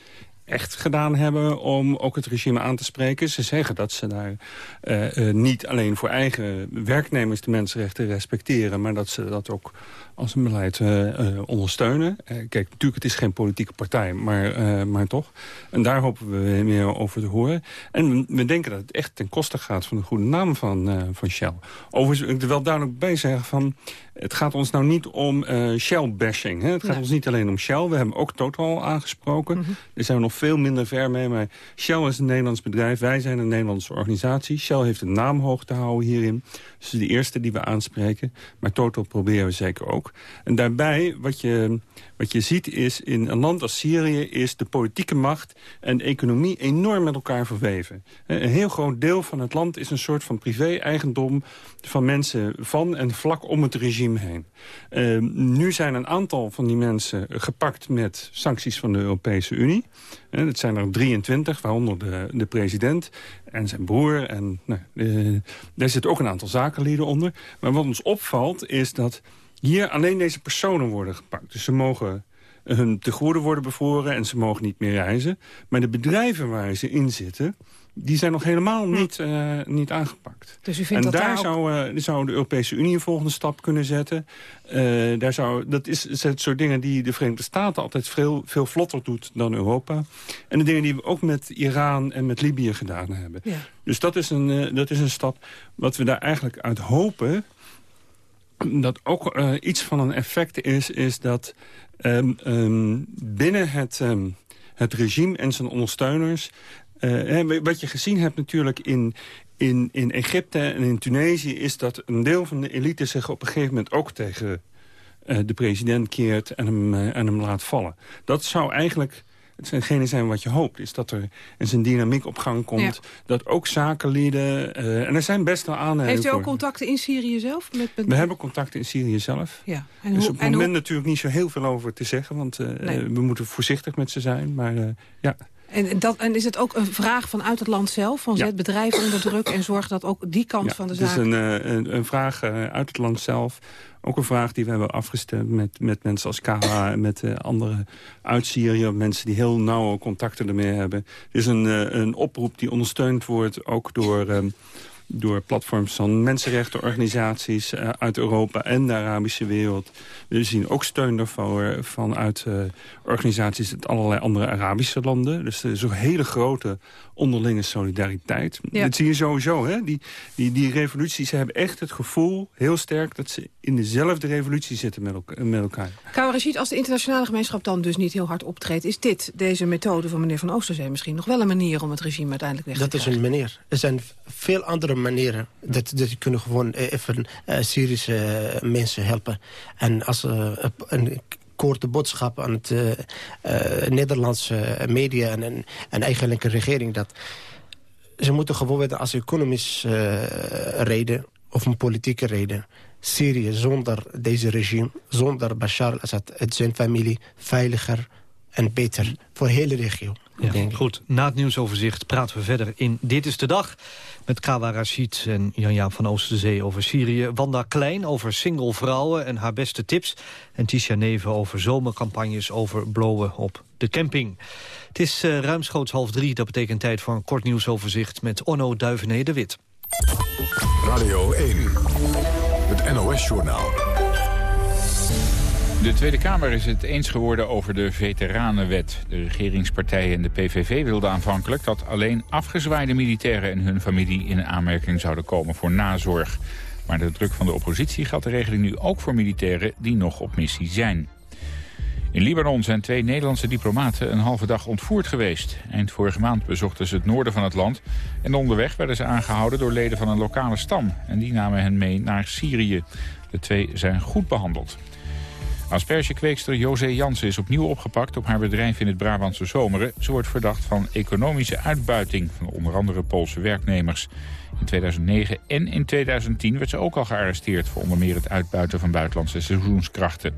echt gedaan hebben om ook het regime aan te spreken. Ze zeggen dat ze daar uh, uh, niet alleen voor eigen werknemers de mensenrechten respecteren... maar dat ze dat ook als een beleid uh, ondersteunen. Kijk, natuurlijk, het is geen politieke partij, maar, maar toch. En daar hopen we meer over te horen. En we, denken dat het echt ten koste gaat van de goede naam van, van Shell. Overigens, ik er wel duidelijk bij zeggen van... Het gaat ons nou niet om Shell-bashing. Het gaat ons niet alleen om Shell. We hebben ook Total aangesproken. Mm -hmm. Daar zijn we nog veel minder ver mee. Maar Shell is een Nederlands bedrijf. Wij zijn een Nederlandse organisatie. Shell heeft een naam hoog te houden hierin. Dus de eerste die we aanspreken. Maar Total proberen we zeker ook. En daarbij, wat je, wat je ziet is, in een land als Syrië... is de politieke macht en de economie enorm met elkaar verweven. Een heel groot deel van het land is een soort van privé-eigendom... van mensen van en vlak om het regime heen. Uh, nu zijn een aantal van die mensen gepakt met sancties van de Europese Unie. Uh, dat zijn er 23, waaronder de, de president en zijn broer. En, nou, uh, daar zitten ook een aantal zakenlieden onder. Maar wat ons opvalt is dat hier alleen deze personen worden gepakt. Dus ze mogen hun tegoeden worden bevroren en ze mogen niet meer reizen. Maar de bedrijven waar ze in zitten die zijn nog helemaal hm. niet, uh, niet aangepakt. Dus u vindt en dat daar, zou, uh, zou de Europese Unie een volgende stap kunnen zetten. Uh, daar zou, dat is het soort dingen die de Verenigde Staten altijd veel, veel vlotter doet dan Europa. En de dingen die we ook met Iran en met Libië gedaan hebben. Ja. Dus dat is, een, dat is een stap wat we daar eigenlijk uit hopen dat ook iets van een effect is, is dat um, um, binnen het, um, het regime en zijn ondersteuners uh, wat je gezien hebt natuurlijk in, in, in Egypte en in Tunesië... is dat een deel van de elite zich op een gegeven moment ook tegen uh, de president keert... En hem, uh, en hem laat vallen. Dat zou eigenlijk hetgene zijn wat je hoopt. Is dat er eens een dynamiek op gang komt. Dat ook zakenlieden... en er zijn best wel aanleidingen Heeft u ook contacten in Syrië zelf? Met, met... We hebben contacten in Syrië zelf. Ja. En dus op het moment natuurlijk niet zo heel veel over te zeggen. Want nee. we moeten voorzichtig met ze zijn. Maar ja... En, dat, en is het ook een vraag vanuit het land zelf? Van zet bedrijven onder druk en zorg dat ook die kant van de zaak... het is een, eh, een, een vraag uh, uit het land zelf. Ook een vraag die we hebben afgestemd met, met mensen als KH... en met uh, andere uit Syrië, mensen die heel nauwe contacten ermee hebben. Het is een, een oproep die ondersteund wordt ook door... Ehm, door platforms van mensenrechtenorganisaties uh, uit Europa en de Arabische wereld. We zien ook steun daarvoor vanuit uh, organisaties uit allerlei andere Arabische landen. Dus er is hele grote onderlinge solidariteit. Dat zie je sowieso. Hè? Die, die, die revoluties hebben echt het gevoel, heel sterk... dat ze in dezelfde revolutie zitten met, elkaar. Met elkaar. Rashid, als de internationale gemeenschap dan dus niet heel hard optreedt... is dit, deze methode van meneer Van Oosterzee misschien nog wel een manier... om het regime uiteindelijk weg te dat krijgen? Dat is een manier. Er zijn veel andere manieren. Dat, dat kunnen gewoon even uh, Syrische uh, mensen helpen. En als uh, een korte boodschap aan het uh, uh, Nederlandse media en, en, en eigenlijk een regering... dat ze moeten gewoon weten als economisch uh, reden of een politieke reden... Syrië zonder deze regime, zonder Bashar al-Assad... het zijn familie veiliger en beter voor de hele regio. Ja, goed, na het nieuwsoverzicht praten we verder in Dit is de Dag... met Kawa Rashid en Jan-Jaap van Oosterzee over Syrië... Wanda Klein over single vrouwen en haar beste tips... en Tisha Neven over zomercampagnes over blowen op de camping. Het is uh, ruimschoots half drie, dat betekent tijd voor een kort nieuwsoverzicht... met Onno Duivené de Wit. Radio 1, het NOS-journaal. De Tweede Kamer is het eens geworden over de veteranenwet. De regeringspartijen en de PVV wilden aanvankelijk dat alleen afgezwaaide militairen en hun familie in aanmerking zouden komen voor nazorg. Maar de druk van de oppositie geldt de regeling nu ook voor militairen die nog op missie zijn. In Libanon zijn twee Nederlandse diplomaten een halve dag ontvoerd geweest. Eind vorige maand bezochten ze het noorden van het land... en onderweg werden ze aangehouden door leden van een lokale stam. En die namen hen mee naar Syrië. De twee zijn goed behandeld. Aspergekweekster José Jansen is opnieuw opgepakt op haar bedrijf in het Brabantse Zomeren. Ze wordt verdacht van economische uitbuiting van onder andere Poolse werknemers. In 2009 en in 2010 werd ze ook al gearresteerd voor onder meer het uitbuiten van buitenlandse seizoenskrachten.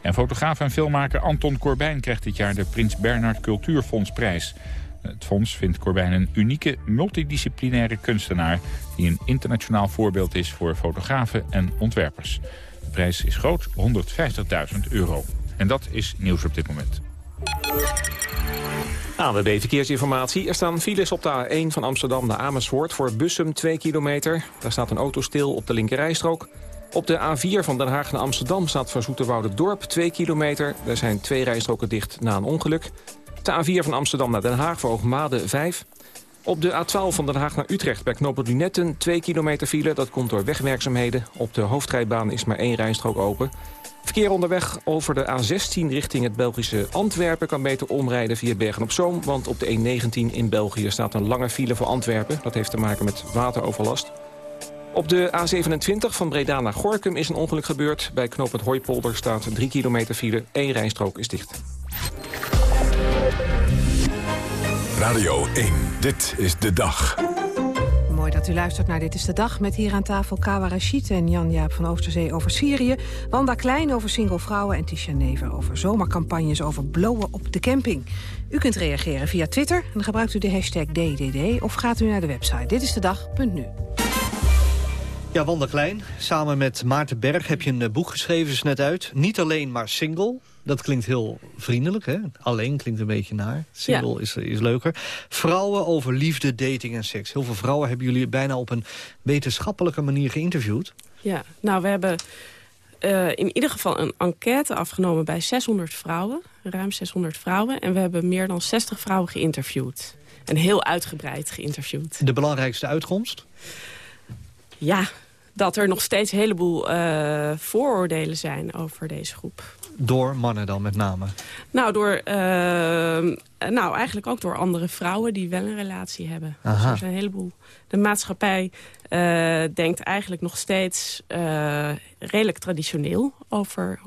En fotograaf en filmmaker Anton Corbijn krijgt dit jaar de Prins Bernhard Cultuurfondsprijs. Het fonds vindt Corbijn een unieke multidisciplinaire kunstenaar... die een internationaal voorbeeld is voor fotografen en ontwerpers prijs is groot, 150.000 euro. En dat is nieuws op dit moment. ANWB Verkeersinformatie. Er staan files op de A1 van Amsterdam naar Amersfoort voor Bussum 2 kilometer. Daar staat een auto stil op de linkerrijstrook. Op de A4 van Den Haag naar Amsterdam staat voor Zoeterwoude Dorp 2 kilometer. Er zijn twee rijstroken dicht na een ongeluk. De A4 van Amsterdam naar Den Haag voor Hoogmade 5. Op de A12 van Den Haag naar Utrecht bij knooppunt Lunetten 2 kilometer file. Dat komt door wegwerkzaamheden. Op de hoofdrijbaan is maar één rijstrook open. Verkeer onderweg over de A16 richting het Belgische Antwerpen... kan beter omrijden via Bergen-op-Zoom... want op de E19 in België staat een lange file voor Antwerpen. Dat heeft te maken met wateroverlast. Op de A27 van Breda naar Gorkum is een ongeluk gebeurd. Bij knooppunt Hooipolder staat 3 kilometer file. Eén rijstrook is dicht. Radio 1, dit is de dag. Mooi dat u luistert naar Dit is de Dag... met hier aan tafel Kawa Rashid en Jan-Jaap van Oosterzee over Syrië... Wanda Klein over single vrouwen en Tisha Never over zomercampagnes... over blowen op de camping. U kunt reageren via Twitter en dan gebruikt u de hashtag DDD... of gaat u naar de website ditistedag.nu. Ja, Wanda Klein, samen met Maarten Berg heb je een eh, boek geschreven, is net uit. Niet alleen maar single. Dat klinkt heel vriendelijk, hè? Alleen klinkt een beetje naar. Single is, is leuker. Vrouwen over liefde, dating en seks. Heel veel vrouwen hebben jullie bijna op een wetenschappelijke manier geïnterviewd. Ja, nou we hebben uh, in ieder geval een enquête afgenomen bij 600 vrouwen. Ruim 600 vrouwen. En we hebben meer dan 60 vrouwen geïnterviewd. En heel uitgebreid geïnterviewd. De belangrijkste uitkomst? Ja, dat er nog steeds een heleboel uh, vooroordelen zijn over deze groep. Door mannen dan met name? Nou, door, uh, nou, eigenlijk ook door andere vrouwen die wel een relatie hebben. Dus er zijn een heleboel. De maatschappij uh, denkt eigenlijk nog steeds redelijk traditioneel over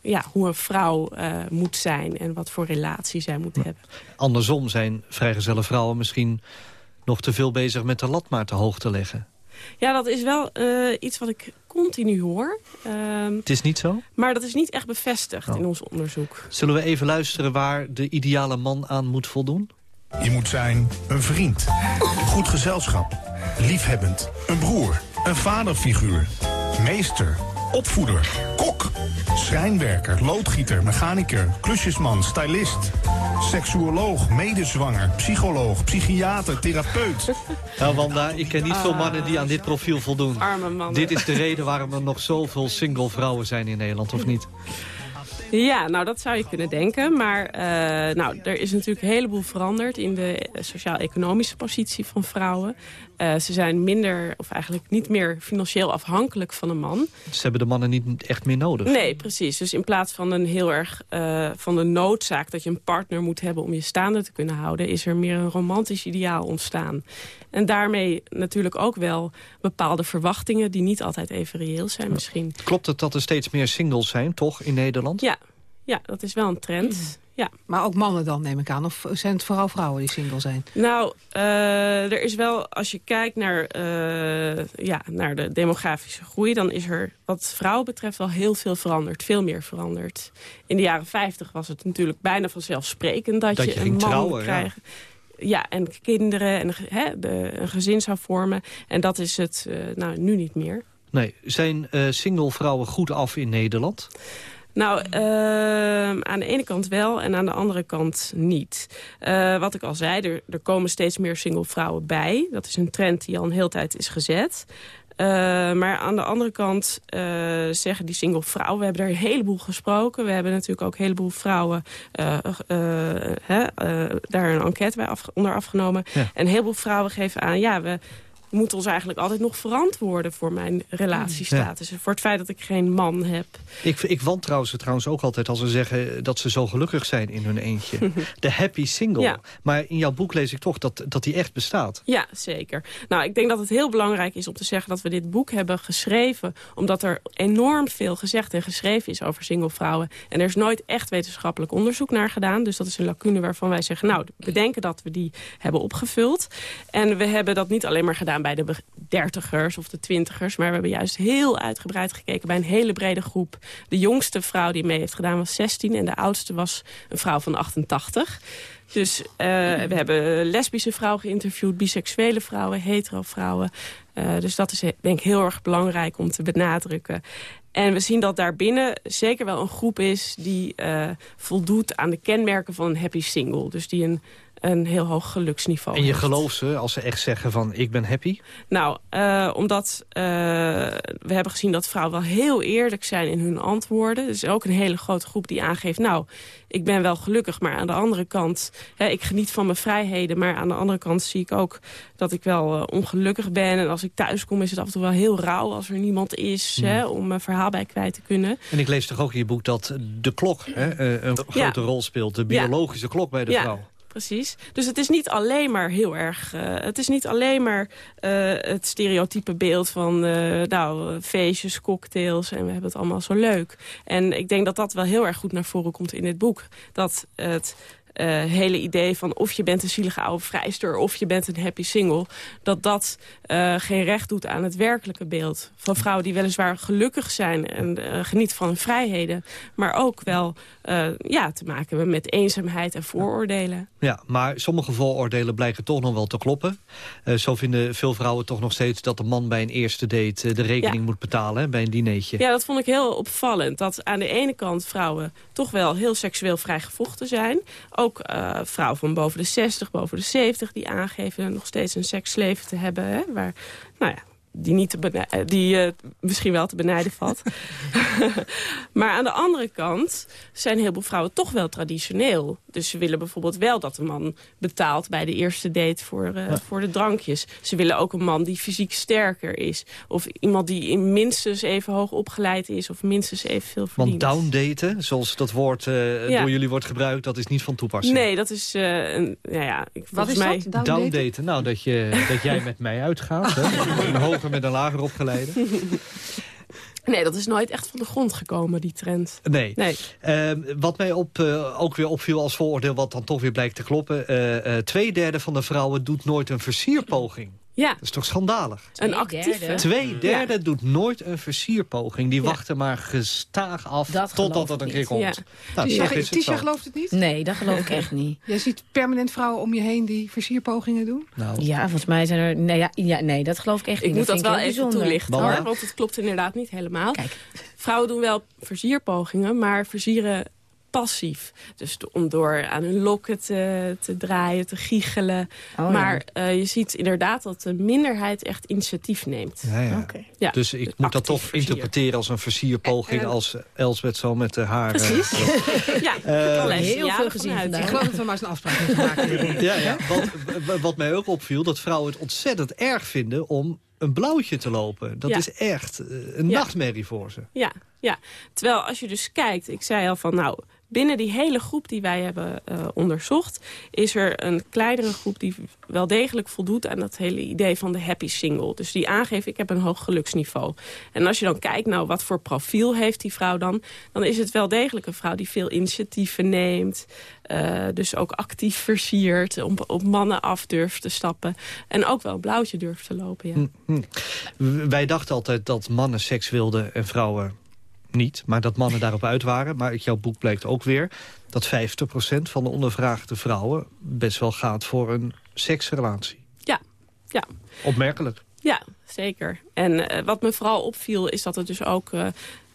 ja, hoe een vrouw moet zijn en wat voor relatie zij moet hebben. Andersom zijn vrijgezelle vrouwen misschien nog te veel bezig met de lat maar te hoog te leggen. Ja, dat is wel uh, iets wat ik continu hoor. Uh, het is niet zo? Maar dat is niet echt bevestigd oh. in ons onderzoek. Zullen we even luisteren waar de ideale man aan moet voldoen? Je moet zijn een vriend, goed gezelschap, liefhebbend, een broer, een vaderfiguur, meester, opvoeder, kok, schrijnwerker, loodgieter, mechanicur, klusjesman, stylist, seksuoloog, medezwanger, psycholoog, psychiater, therapeut. Nou Wanda, ik ken niet veel mannen die aan dit profiel voldoen. Arme mannen. Dit is de reden waarom er nog zoveel single vrouwen zijn in Nederland, of niet? Ja, nou dat zou je kunnen denken. Maar uh, nou, er is natuurlijk een heleboel veranderd in de sociaal-economische positie van vrouwen. Uh, ze zijn minder, of eigenlijk niet meer financieel afhankelijk van een man. Ze hebben de mannen niet echt meer nodig. Nee, precies. Dus in plaats van een heel erg uh, van de noodzaak dat je een partner moet hebben om je staande te kunnen houden, is er meer een romantisch ideaal ontstaan. En daarmee natuurlijk ook wel bepaalde verwachtingen die niet altijd even reëel zijn misschien. Klopt het dat er steeds meer singles zijn, toch, in Nederland? Ja, ja dat is wel een trend. Ja. Maar ook mannen dan, neem ik aan? Of zijn het vooral vrouwen die single zijn? Nou, uh, er is wel, als je kijkt naar, uh, ja, naar de demografische groei... dan is er wat vrouwen betreft wel heel veel veranderd. Veel meer veranderd. In de jaren 50 was het natuurlijk bijna vanzelfsprekend... dat, dat je, je een man trouwen, krijgt. Ja. ja. en kinderen en de, een gezin zou vormen. En dat is het uh, nou, nu niet meer. Nee, zijn single vrouwen goed af in Nederland? Nou, uh, aan de ene kant wel en aan de andere kant niet. Uh, wat ik al zei, er, er komen steeds meer single vrouwen bij. Dat is een trend die al een hele tijd is gezet. Uh, maar aan de andere kant zeggen die single vrouwen... we hebben er een heleboel gesproken. We hebben natuurlijk ook een heleboel vrouwen... Daar een enquête bij af, onder afgenomen. Ja. En een heleboel vrouwen geven aan... ja, we moet ons eigenlijk altijd nog verantwoorden voor mijn relatiestatus. Ja. Voor het feit dat ik geen man heb. Ik, ik wantrouw ze trouwens ook altijd als ze zeggen dat ze zo gelukkig zijn in hun eentje. De happy single. Ja. Maar in jouw boek lees ik toch dat, dat die echt bestaat. Ja, zeker. Nou, ik denk dat het heel belangrijk is om te zeggen dat we dit boek hebben geschreven. Omdat er enorm veel gezegd en geschreven is over single vrouwen. En er is nooit echt wetenschappelijk onderzoek naar gedaan. Dus dat is een lacune waarvan wij zeggen, nou, we denken dat we die hebben opgevuld. En we hebben dat niet alleen maar gedaan bij de dertigers of de twintigers. Maar we hebben juist heel uitgebreid gekeken bij een hele brede groep. De jongste vrouw die mee heeft gedaan was 16 en de oudste was een vrouw van 88. Dus uh, we hebben lesbische vrouwen geïnterviewd, biseksuele vrouwen, hetero vrouwen. Uh, dus dat is denk ik heel erg belangrijk om te benadrukken. En we zien dat daarbinnen zeker wel een groep is die uh, voldoet aan de kenmerken van een happy single. Dus die een een heel hoog geluksniveau En je heeft. gelooft ze als ze echt zeggen van ik ben happy? Nou, uh, omdat uh, we hebben gezien dat vrouwen wel heel eerlijk zijn in hun antwoorden. Is ook een hele grote groep die aangeeft... nou, ik ben wel gelukkig, maar aan de andere kant... Hè, ik geniet van mijn vrijheden, maar aan de andere kant zie ik ook... dat ik wel uh, ongelukkig ben. En als ik thuis kom is het af en toe wel heel rauw als er niemand is... Hmm. Hè, om mijn verhaal bij kwijt te kunnen. En ik lees toch ook in je boek dat de klok hè, een Ja. grote rol speelt. De biologische klok bij de Ja. vrouw. Precies. Dus het is niet alleen maar heel erg... Uh, het is niet alleen maar uh, het stereotype beeld van... Uh, nou, feestjes, cocktails en we hebben het allemaal zo leuk. En ik denk dat dat wel heel erg goed naar voren komt in dit boek. Dat het hele idee van of je bent een zielige oude vrijster... of je bent een happy single... dat dat geen recht doet aan het werkelijke beeld. Van vrouwen die weliswaar gelukkig zijn en genieten van hun vrijheden... maar ook wel ja, te maken hebben met eenzaamheid en vooroordelen. Ja, maar sommige vooroordelen blijken toch nog wel te kloppen. zo vinden veel vrouwen toch nog steeds dat de man bij een eerste date... de rekening ja. moet betalen bij een dineetje. Ja, dat vond ik heel opvallend. Dat aan de ene kant vrouwen toch wel heel seksueel vrijgevochten zijn. Ook vrouwen van boven de 60, boven de 70... die aangeven nog steeds een seksleven te hebben. Hè, waar, nou ja, die, niet te die uh, misschien wel te benijden valt. maar aan de andere kant zijn heel veel vrouwen toch wel traditioneel. Dus ze willen bijvoorbeeld wel dat een man betaalt bij de eerste date voor, uh, ja. voor de drankjes. Ze willen ook een man die fysiek sterker is. Of iemand die minstens even hoog opgeleid is of minstens evenveel verdient. Want downdaten, zoals dat woord uh, ja. door jullie wordt gebruikt, dat is niet van toepassing. Nee, dat is... een, nou ja, ik, Wat is mij... dat? Downdaten? downdaten? Nou, dat, je, dat jij met mij uitgaat. Hè? Een met een lager opgeleide. Nee, dat is nooit echt van de grond gekomen, die trend. Nee. nee. Uh, wat mij op, uh, ook weer opviel als vooroordeel, wat dan toch weer blijkt te kloppen... Uh, twee derde van de vrouwen doet nooit een versierpoging. Ja. Dat is toch schandalig? Een actieve. Twee derde ja. doet nooit een versierpoging. Die ja. wachten maar gestaag af dat totdat het een keer komt. Ja. Nou, Tisha, Tisha gelooft het niet? Nee, dat geloof ik echt niet. Jij ziet permanent vrouwen om je heen die versierpogingen doen? Nou. Ja, volgens mij zijn er... Nee, ja, ja, nee dat geloof ik echt ik niet. Ik moet dat, dat wel even bijzonder. toelichten hoor. Want het klopt inderdaad niet helemaal. Kijk. Vrouwen doen wel versierpogingen, maar versieren passief. Dus om door aan hun lokken te, te draaien, te giechelen. Oh, maar ja. uh, je ziet inderdaad dat de minderheid echt initiatief neemt. Ja, ja. Okay. ja. Dus ik moet dat toch versier. interpreteren als een versierpoging... Uh, als Elsbeth zo met haar... Precies. Uh, ja, uh, heel ja, veel gezien vandaag. Ik geloof dat we maar eens een afspraak moeten maken. ja, ja. Want, wat mij ook opviel, dat vrouwen het ontzettend erg vinden... om een blauwtje te lopen. Dat ja. is echt een ja. nachtmerrie voor ze. Ja, ja, terwijl als je dus kijkt... Ik zei al van, nou, binnen die hele groep die wij hebben uh, onderzocht... is er een kleinere groep die wel degelijk voldoet aan dat hele idee van de happy single. Dus die aangeven, ik heb een hoog geluksniveau. En als je dan kijkt, nou, wat voor profiel heeft die vrouw dan... dan is het wel degelijk een vrouw die veel initiatieven neemt... Uh, dus ook actief versiert, op, op mannen af durft te stappen... en ook wel blauwtje durft te lopen, ja. Hm, hm. Wij dachten altijd dat mannen seks wilden en vrouwen niet, maar dat mannen daarop uit waren. Maar uit jouw boek blijkt ook weer dat 50% van de ondervraagde vrouwen... best wel gaat voor een seksrelatie. Ja, ja. Opmerkelijk. Ja, zeker. En uh, wat me vooral opviel is dat het dus ook... Uh,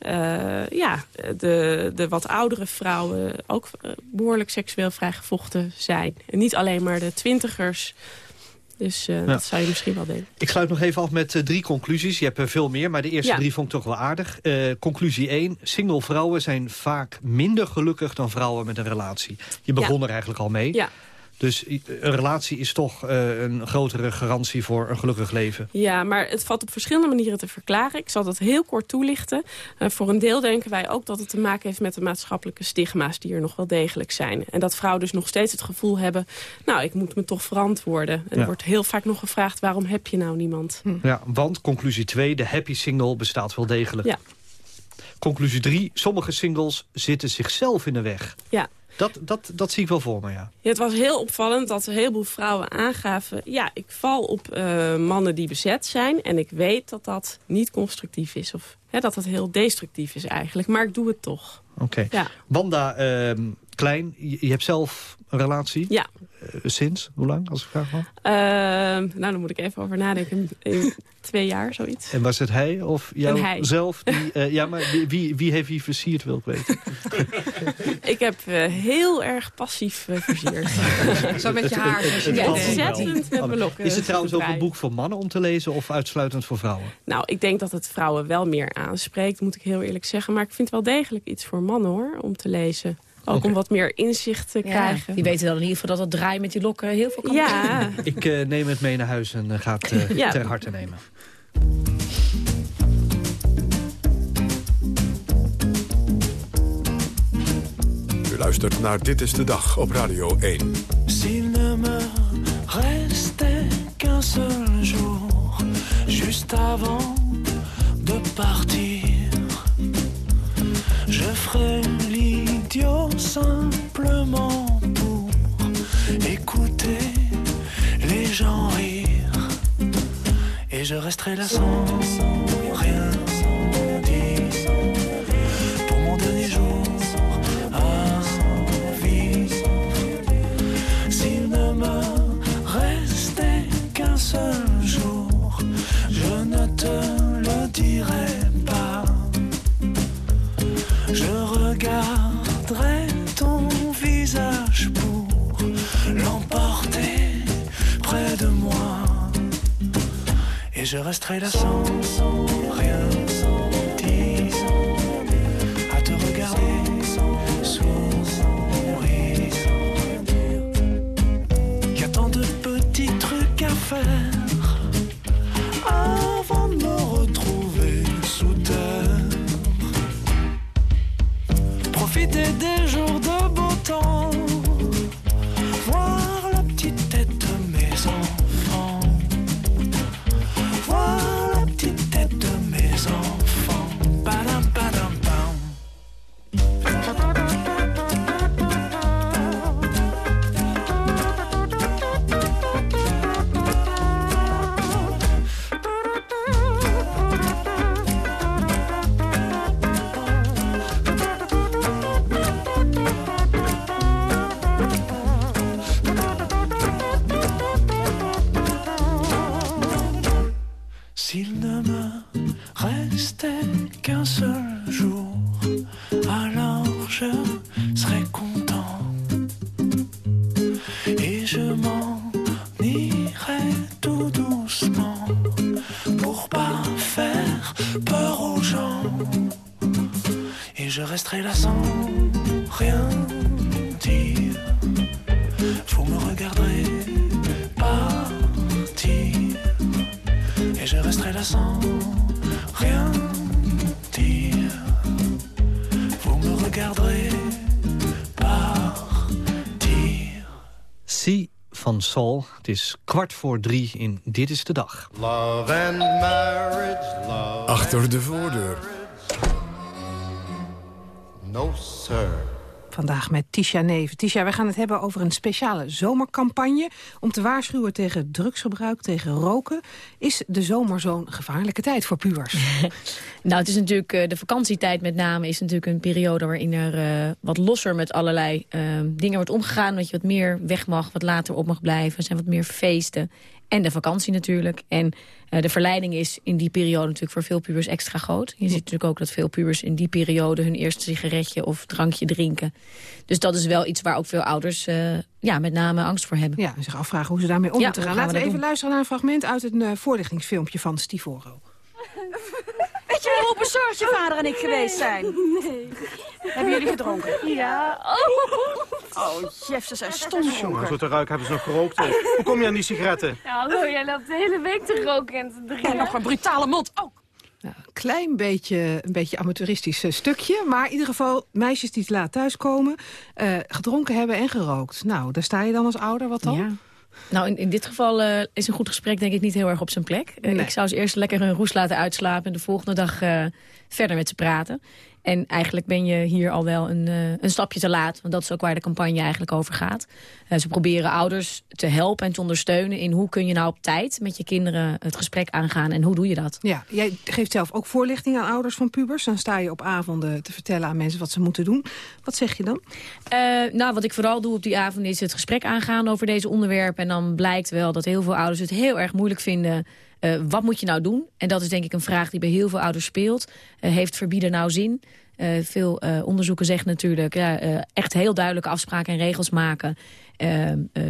uh, ja, de, de wat oudere vrouwen ook behoorlijk seksueel vrijgevochten zijn. En niet alleen maar de twintigers... Dus uh, ja. dat zou je misschien wel denken. Ik sluit nog even af met uh, drie conclusies. Je hebt er veel meer, maar de eerste ja. drie vond ik toch wel aardig. Uh, conclusie 1. Single vrouwen zijn vaak minder gelukkig dan vrouwen met een relatie. Je begon ja. er eigenlijk al mee. Ja. Dus een relatie is toch uh, een grotere garantie voor een gelukkig leven. Ja, maar het valt op verschillende manieren te verklaren. Ik zal dat heel kort toelichten. Uh, voor een deel denken wij ook dat het te maken heeft met de maatschappelijke stigma's die er nog wel degelijk zijn. En dat vrouwen dus nog steeds het gevoel hebben, nou, ik moet me toch verantwoorden. En ja. er wordt heel vaak nog gevraagd, waarom heb je nou niemand? Hm. Ja, want conclusie 2, de happy single bestaat wel degelijk. Ja. Conclusie 3, sommige singles zitten zichzelf in de weg. Ja. Dat, dat, dat zie ik wel voor me, ja. ja. Het was heel opvallend dat een heleboel vrouwen aangaven... ja, ik val op uh, mannen die bezet zijn... en ik weet dat dat niet constructief is. Of hè, dat dat heel destructief is eigenlijk. Maar ik doe het toch. Oké. Okay. Ja. Wanda uh, Klein, je, je, hebt zelf een relatie? Ja. Uh, sinds? Hoe lang, als ik vraag mag? nou, dan moet ik even over nadenken. In twee jaar, zoiets. En was het hij of jou zelf? Die, uh, ja, maar wie, wie heeft wie versierd, wil ik weten. ik heb uh, heel erg passief uh, versierd. Zo met je haar. Het, het, het ontzettend met mijn lokken. Is het trouwens ook een boek voor mannen om te lezen of uitsluitend voor vrouwen? Nou, ik denk dat het vrouwen wel meer aanspreekt, moet ik heel eerlijk zeggen. Maar ik vind het wel degelijk iets voor mannen, hoor, om te lezen. Ook okay. om wat meer inzicht te ja, krijgen. Die weten dan in ieder geval dat het draai met die lokken heel veel kan Ja. Ik uh, neem het mee naar huis en uh, ga het uh, ja. ter harte nemen. U luistert naar Dit is de Dag op Radio 1. S'il ne me restait qu'un seul jour, juste avant de partir, je ferais je resterai là sans rien Et je resterai là sans rien dire, à te regarder sourire. Y a tant de petits trucs à faire Het is kwart voor drie in Dit is de Dag. Love and marriage, love. Achter de voordeur. No, sir. Vandaag met Tisha Neven. Tisha, wij gaan het hebben over een speciale zomercampagne... om te waarschuwen tegen drugsgebruik, tegen roken. Is de zomer zo'n gevaarlijke tijd voor pubers? Nou, het is natuurlijk, eh, de vakantietijd met name is natuurlijk een periode waarin er eh, wat losser met allerlei eh, dingen wordt omgegaan. Dat je wat meer weg mag, wat later op mag blijven. Er zijn wat meer feesten. En de vakantie natuurlijk. En eh, de verleiding is in die periode natuurlijk voor veel pubers extra groot. Je ziet natuurlijk ook dat veel pubers in die periode hun eerste sigaretje of drankje drinken. Dus dat is wel iets waar ook veel ouders eh, ja, met name angst voor hebben. Ja, en zich afvragen hoe ze daarmee om Ja, moeten gaan. Laten we we even luisteren naar een fragment uit een eh, voorlichtingsfilmpje van Stivoro. Weet je hoe bezorgd je vader en ik geweest zijn? Nee. Hebben jullie gedronken? Ja. Oh, Jeff, ze zijn Jongen, stomdronken. zo te ruiken hebben ze nog gerookt. hè. Hoe kom je aan die sigaretten? Ja, hallo, jij loopt de hele week te roken en te drinken. En nog een brutale mond ook. Klein beetje, een beetje amateuristisch eh, stukje. Maar in ieder geval meisjes die te laat thuiskomen... eh, gedronken hebben en gerookt. Nou, daar sta je dan als ouder. Wat dan? Ja. Nou, in, in dit geval eh, is een goed gesprek denk ik niet heel erg op zijn plek. Eh, Nee. Ik zou ze eerst lekker hun roes laten uitslapen... en de volgende dag eh, verder met ze praten. En eigenlijk ben je hier al wel een, eh, een stapje te laat. Want dat is ook waar de campagne eigenlijk over gaat. Eh, ze proberen ouders te helpen en te ondersteunen... in hoe kun je nou op tijd met je kinderen het gesprek aangaan... en hoe doe je dat? Ja, jij geeft zelf ook voorlichting aan ouders van pubers. Dan sta je op avonden te vertellen aan mensen wat ze moeten doen. Wat zeg je dan? Eh, nou, wat ik vooral doe op die avond is het gesprek aangaan over deze onderwerpen. En dan blijkt wel dat heel veel ouders het heel erg moeilijk vinden. Eh, wat moet je nou doen? En dat is denk ik een vraag die bij heel veel ouders speelt. Eh, heeft verbieden nou zin? Eh, veel onderzoeken zeggen natuurlijk... Ja, echt heel duidelijke afspraken en regels maken.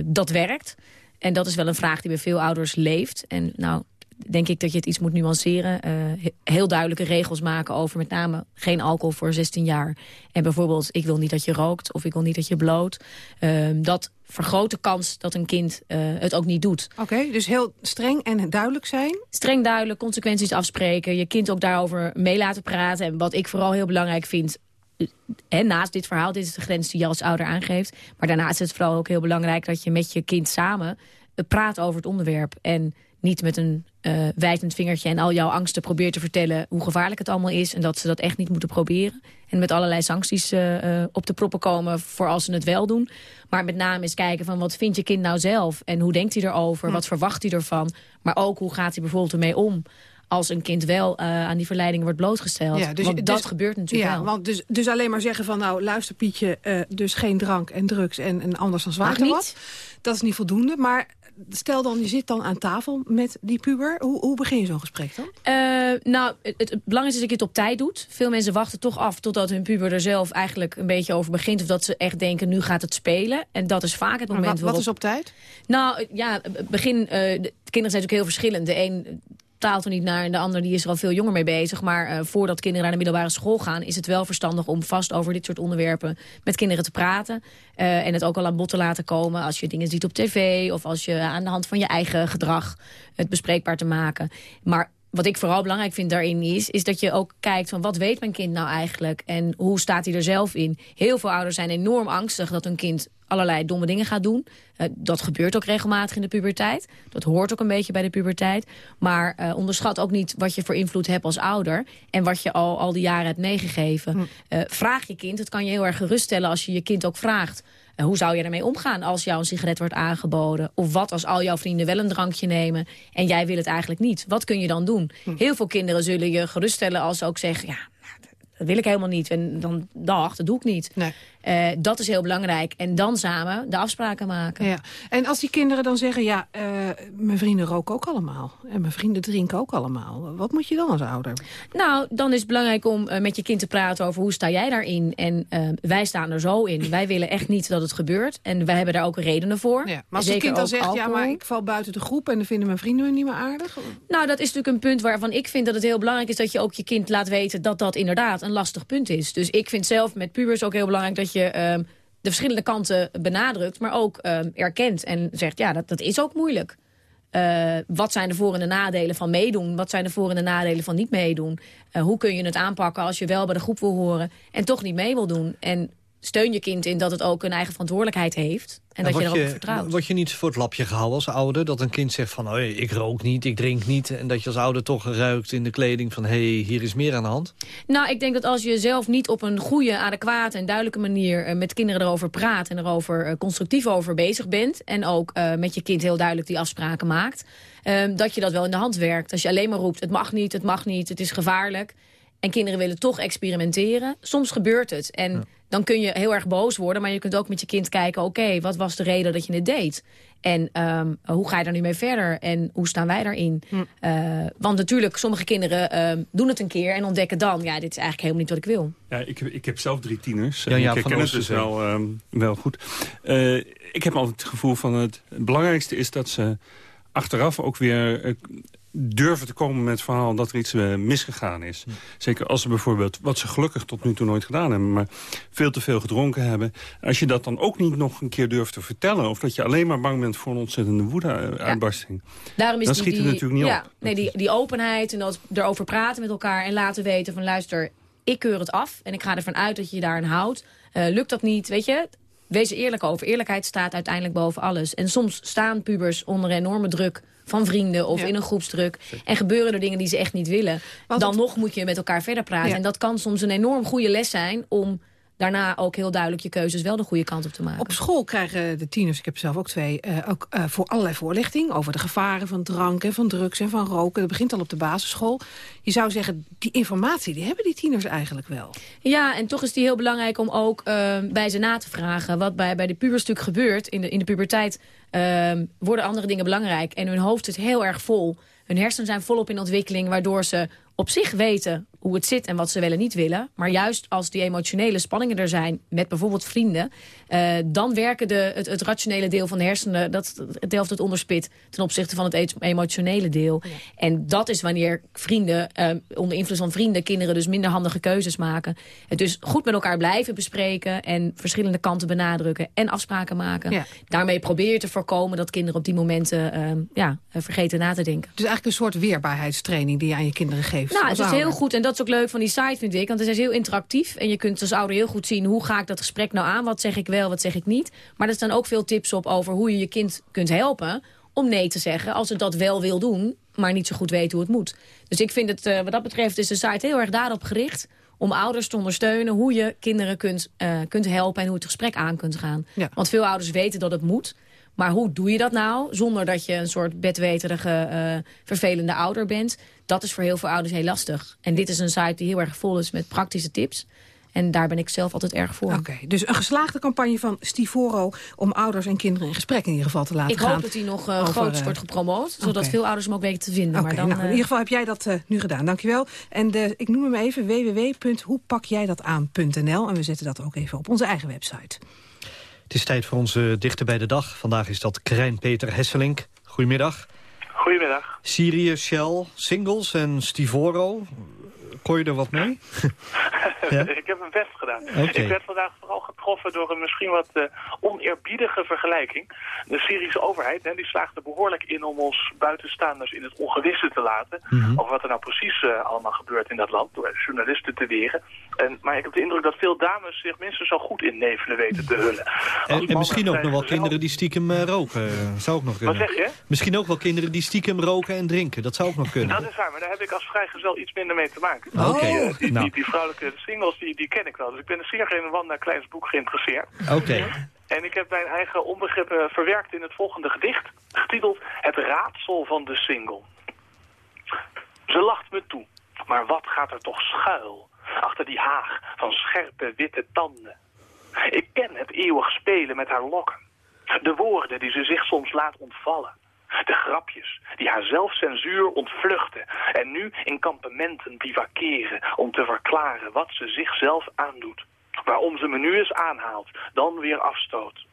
dat werkt. En dat is wel een vraag die bij veel ouders leeft. En nou, denk ik dat je het iets moet nuanceren. Eh, he- heel duidelijke regels maken over met name geen alcohol voor 16 jaar. En bijvoorbeeld, ik wil niet dat je rookt of ik wil niet dat je bloot. Ehm, dat vergroot de kans dat een kind eh, het ook niet doet. Oké, dus heel streng en duidelijk zijn. Streng duidelijk, consequenties afspreken. Je kind ook daarover mee laten praten. En wat ik vooral heel belangrijk vind... eh, hè, naast dit verhaal, dit is de grens die je als ouder aangeeft. Maar daarnaast is het vooral ook heel belangrijk... dat je met je kind samen eh, praat over het onderwerp. En niet met een uh, wijtend vingertje en al jouw angsten probeert te vertellen hoe gevaarlijk het allemaal is. En dat ze dat echt niet moeten proberen. En met allerlei sancties uh, uh, op de proppen komen voor als ze het wel doen. Maar met name eens kijken van wat vindt je kind nou zelf? En hoe denkt hij erover? Wat verwacht hij ervan? Maar ook hoe gaat hij bijvoorbeeld ermee om? Als een kind wel uh, aan die verleiding wordt blootgesteld. Ja, dus, want dat dus, gebeurt natuurlijk ja, wel. Want dus, dus alleen maar zeggen van nou luister Pietje, uh, dus geen drank en drugs en, en anders dan zwaarte wat. Dat is niet voldoende, maar stel dan, je zit dan aan tafel met die puber. Hoe, hoe begin je zo'n gesprek dan? Uh, nou, het, het, belangrijkste is dat je het op tijd doet. Veel mensen wachten toch af totdat hun puber er zelf eigenlijk een beetje over begint. Of dat ze echt denken, nu gaat het spelen. En dat is vaak het moment wat, waarop... Wat is op tijd? Nou, ja, begin... Uh, de kinderen zijn natuurlijk heel verschillend. De een taalt er niet naar en de ander die is er al veel jonger mee bezig. Maar uh, voordat kinderen naar de middelbare school gaan... is het wel verstandig om vast over dit soort onderwerpen met kinderen te praten. Uh, en het ook al aan bod te laten komen als je dingen ziet op tv... of als je aan de hand van je eigen gedrag het bespreekbaar te maken. Maar wat ik vooral belangrijk vind daarin is... is dat je ook kijkt van wat weet mijn kind nou eigenlijk... en hoe staat hij er zelf in. Heel veel ouders zijn enorm angstig dat hun kind allerlei domme dingen gaat doen. Uh, dat gebeurt ook regelmatig in de puberteit. Dat hoort ook een beetje bij de puberteit. Maar uh, onderschat ook niet wat je voor invloed hebt als ouder... en wat je al, al die jaren hebt meegegeven. Hm. Uh, vraag je kind, het kan je heel erg geruststellen als je je kind ook vraagt... hoe zou je ermee omgaan als jou een sigaret wordt aangeboden? Of wat als al jouw vrienden wel een drankje nemen... en jij wil het eigenlijk niet? Wat kun je dan doen? Hm. Heel veel kinderen zullen je geruststellen als ze ook zeggen... ja, dat wil ik helemaal niet. En dan, dag, dat doe ik niet. Nee. Uh, dat is heel belangrijk. En dan samen de afspraken maken. Ja. En als die kinderen dan zeggen... ja, uh, mijn vrienden roken ook allemaal. En mijn vrienden drinken ook allemaal. Wat moet je dan als ouder? Nou, dan is het belangrijk om uh, met je kind te praten over... hoe sta jij daarin? En wij staan er zo in. Wij willen echt niet dat het gebeurt. En wij hebben daar ook redenen voor. Ja. Maar als het kind dan zegt... Alcohol. ja, maar ik val buiten de groep... en dan vinden mijn vrienden me niet meer aardig? Nou, dat is natuurlijk een punt waarvan ik vind dat het heel belangrijk is... dat je ook je kind laat weten dat dat inderdaad een lastig punt is. Dus ik vind zelf met pubers ook heel belangrijk dat je um, de verschillende kanten benadrukt, maar ook um, erkent en zegt, ja, dat, dat is ook moeilijk. Uh, wat zijn de voor- en de nadelen van meedoen? Wat zijn de voor- en de nadelen van niet meedoen? Uh, hoe kun je het aanpakken als je wel bij de groep wil horen en toch niet mee wil doen? En steun je kind in dat het ook een eigen verantwoordelijkheid heeft. En dat je erop je, vertrouwt. Word je niet voor het lapje gehouden als ouder? Dat een kind zegt van, oh, ik rook niet, ik drink niet. En dat je als ouder toch ruikt in de kleding van... hé, hey, hier is meer aan de hand? Nou, ik denk dat als je zelf niet op een goede, adequate en duidelijke manier... Uh, met kinderen erover praat en erover uh, constructief over bezig bent... en ook uh, met je kind heel duidelijk die afspraken maakt... Um, dat je dat wel in de hand werkt. Als je alleen maar roept, het mag niet, het mag niet, het is gevaarlijk... en kinderen willen toch experimenteren, soms gebeurt het. En... Ja dan kun je heel erg boos worden. Maar je kunt ook met je kind kijken, oké, wat was de reden dat je het deed? En um, hoe ga je daar nu mee verder? En hoe staan wij daarin? Hm. Uh, want natuurlijk, sommige kinderen uh, doen het een keer en ontdekken dan... ja, dit is eigenlijk helemaal niet wat ik wil. Ja, ik, ik heb zelf drie tieners. Ja, ja, ik ken het dus wel, um, wel goed. Uh, ik heb altijd het gevoel van het, het belangrijkste is dat ze achteraf ook weer durven te komen met het verhaal dat er iets uh, misgegaan is. Zeker als ze bijvoorbeeld, wat ze gelukkig tot nu toe nooit gedaan hebben... maar veel te veel gedronken hebben. Als je dat dan ook niet nog een keer durft te vertellen... of dat je alleen maar bang bent voor een ontzettende woede-uitbarsting... Ja. Daarom is dan die, schiet het natuurlijk niet ja, op. Nee, die, die openheid en dat erover praten met elkaar... en laten weten van luister, ik keur het af... en ik ga ervan uit dat je je daarin houdt. Uh, lukt dat niet, weet je... Wees er eerlijk over. Eerlijkheid staat uiteindelijk boven alles. En soms staan pubers onder enorme druk van vrienden of ja. in een groepsdruk. En gebeuren er dingen die ze echt niet willen. Want dan nog moet je met elkaar verder praten. En dat kan soms een enorm goede les zijn om daarna ook heel duidelijk je keuzes wel de goede kant op te maken. Op school krijgen de tieners, ik heb zelf ook twee, uh, ook uh, voor allerlei voorlichting over de gevaren van drank en van drugs en van roken. Dat begint al op de basisschool. Je zou zeggen, die informatie, die hebben die tieners eigenlijk wel. Ja, en toch is die heel belangrijk om ook uh, bij ze na te vragen. Wat bij, bij de puberstuk gebeurt, in de, in de puberteit worden andere dingen belangrijk. En hun hoofd zit heel erg vol. Hun hersenen zijn volop in ontwikkeling, waardoor ze op zich weten hoe het zit en wat ze wel en niet willen. Maar juist als die emotionele spanningen er zijn met bijvoorbeeld vrienden... Uh, dan werken de, het, het, rationele deel van de hersenen, dat, het delft het onderspit... ten opzichte van het emotionele deel. Ja. En dat is wanneer vrienden, uh, onder invloed van vrienden... kinderen dus minder handige keuzes maken. Het dus goed met elkaar blijven bespreken... en verschillende kanten benadrukken en afspraken maken. Ja. Daarmee probeer je te voorkomen dat kinderen op die momenten... Uh, ja, vergeten na te denken. Dus eigenlijk een soort weerbaarheidstraining die je aan je kinderen geeft. Nou, het is heel goed en dat is ook leuk van die site, vind ik. Want het is heel interactief. En je kunt als ouder heel goed zien hoe ga ik dat gesprek nou aan. Wat zeg ik wel, wat zeg ik niet. Maar er staan ook veel tips op over hoe je je kind kunt helpen om nee te zeggen. Als het dat wel wil doen, maar niet zo goed weten hoe het moet. Dus ik vind het, uh, wat dat betreft is de site heel erg daarop gericht om ouders te ondersteunen hoe je kinderen kunt, uh, kunt helpen en hoe het gesprek aan kunt gaan. Ja. Want veel ouders weten dat het moet. Maar hoe doe je dat nou zonder dat je een soort bedweterige, uh, vervelende ouder bent? Dat is voor heel veel ouders heel lastig. En dit is een site die heel erg vol is met praktische tips. En daar ben ik zelf altijd erg voor. Oké, dus een geslaagde campagne van Stivoro... om ouders en kinderen in gesprek in ieder geval te laten ik gaan. Ik hoop dat hij nog uh, groot wordt gepromoot... zodat okay. veel ouders hem ook weten te vinden. Okay, maar dan, nou, in ieder geval heb jij dat uh, nu gedaan. Dankjewel. En de, ik noem hem even www.hoepakjijdataan.nl. En we zetten dat ook even op onze eigen website. Het is tijd voor onze dichter bij de dag. Vandaag is dat Krijn Peter Hesselink. Goedemiddag. Goedemiddag. Syrië, Shell, Singles en Stivoro. Kon je er wat mee? ja? Ik heb mijn best gedaan. Okay. Ik werd vandaag vooral getroffen door een misschien wat uh, oneerbiedige vergelijking. De Syrische overheid hè, die slaagt er behoorlijk in om ons buitenstaanders in het ongewisse te laten. Mm -hmm. Over wat er nou precies uh, allemaal gebeurt in dat land. Door journalisten te weren. En, maar ik heb de indruk dat veel dames zich minstens zo goed in nevelen weten te hullen. En, en misschien ook nog wel kinderen die stiekem uh, roken. Zou ook nog kunnen. Wat zeg je? Misschien ook wel kinderen die stiekem roken en drinken. Dat zou ook nog kunnen. Dat is waar, maar daar heb ik als vrijgezel iets minder mee te maken. Oké. Okay. Die, die, nou. die, die, vrouwelijke singles, die, die ken ik wel. Dus ik ben zeer in Wanda Kleins boek geïnteresseerd. Oké. Okay. En ik heb mijn eigen onbegrippen verwerkt in het volgende gedicht. Getiteld Het raadsel van de single. Ze lacht me toe. Maar wat gaat er toch schuil? Achter die haag van scherpe witte tanden. Ik ken het eeuwig spelen met haar lokken. De woorden die ze zich soms laat ontvallen. De grapjes die haar zelfcensuur ontvluchten en nu in kampementen bivakeren om te verklaren wat ze zichzelf aandoet. Waarom ze me nu eens aanhaalt, dan weer afstoot.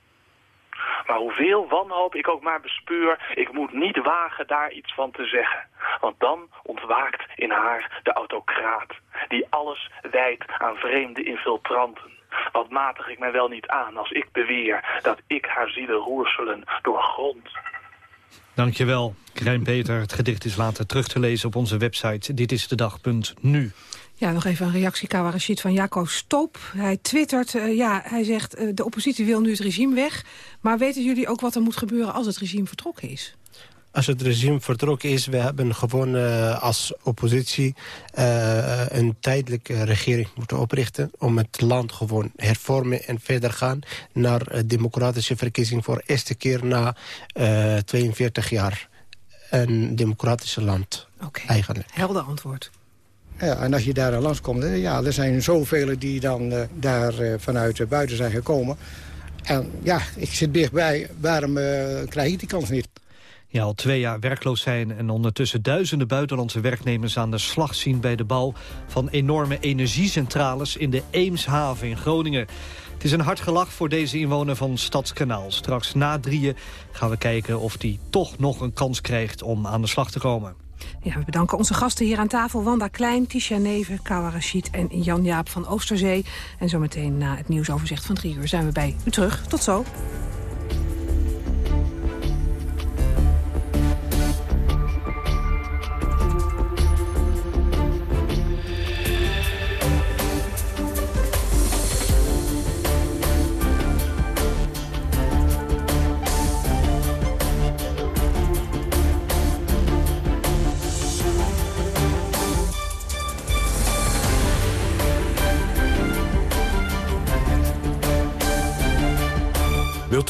Maar hoeveel wanhoop ik ook maar bespeur, ik moet niet wagen daar iets van te zeggen. Want dan ontwaakt in haar de autocraat, die alles wijdt aan vreemde infiltranten. Wat matig ik mij wel niet aan als ik beweer dat ik haar zielen roerselen doorgrond. Dankjewel, Krijn Peter. Het gedicht is later terug te lezen op onze website Dit is de dag.nu. Ja, nog even een reactie, Kawarashid van Jacco Stoop. Hij twittert, uh, ja, hij zegt, uh, de oppositie wil nu het regime weg. Maar weten jullie ook wat er moet gebeuren als het regime vertrokken is? Als het regime vertrokken is, we hebben gewoon uh, als oppositie uh, een tijdelijke regering moeten oprichten... om het land gewoon hervormen en verder gaan naar democratische verkiezing... voor de eerste keer na uh, 42 jaar een democratische land okay. eigenlijk. Helder antwoord. Ja, en als je daar langs komt, ja, er zijn zoveel die dan uh, daar uh, vanuit buiten zijn gekomen. En ja, ik zit dichtbij, waarom krijg ik die kans niet? Ja, al twee jaar werkloos zijn en ondertussen duizenden buitenlandse werknemers aan de slag zien bij de bouw van enorme energiecentrales in de Eemshaven in Groningen. Het is een hard gelach voor deze inwoner van Stadskanaal. Straks na drieën gaan we kijken of die toch nog een kans krijgt om aan de slag te komen. Ja, we bedanken onze gasten hier aan tafel. Wanda Klein, Tisha Neven, Kawa Rashid en Jan-Jaap van Oosterzee. En zometeen na het nieuwsoverzicht van drie uur zijn we bij u terug. Tot zo.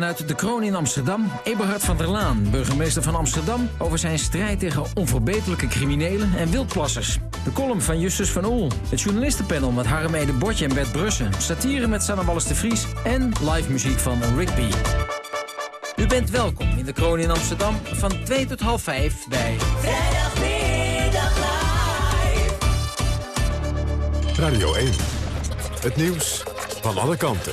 vanuit de kroon in Amsterdam, Eberhard van der Laan, burgemeester van Amsterdam... over zijn strijd tegen onverbeterlijke criminelen en wildplassers. De column van Justus van Oel, het journalistenpanel met Harmede Botje en Bert Brussen... satire met Sanne Wallis de Vries en live muziek van Rigby. U bent welkom in de kroon in Amsterdam van 2 tot half 5 bij... Vrijdagmiddag live. Radio 1. Het nieuws van alle kanten.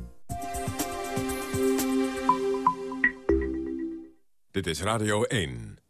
Dit is Radio 1.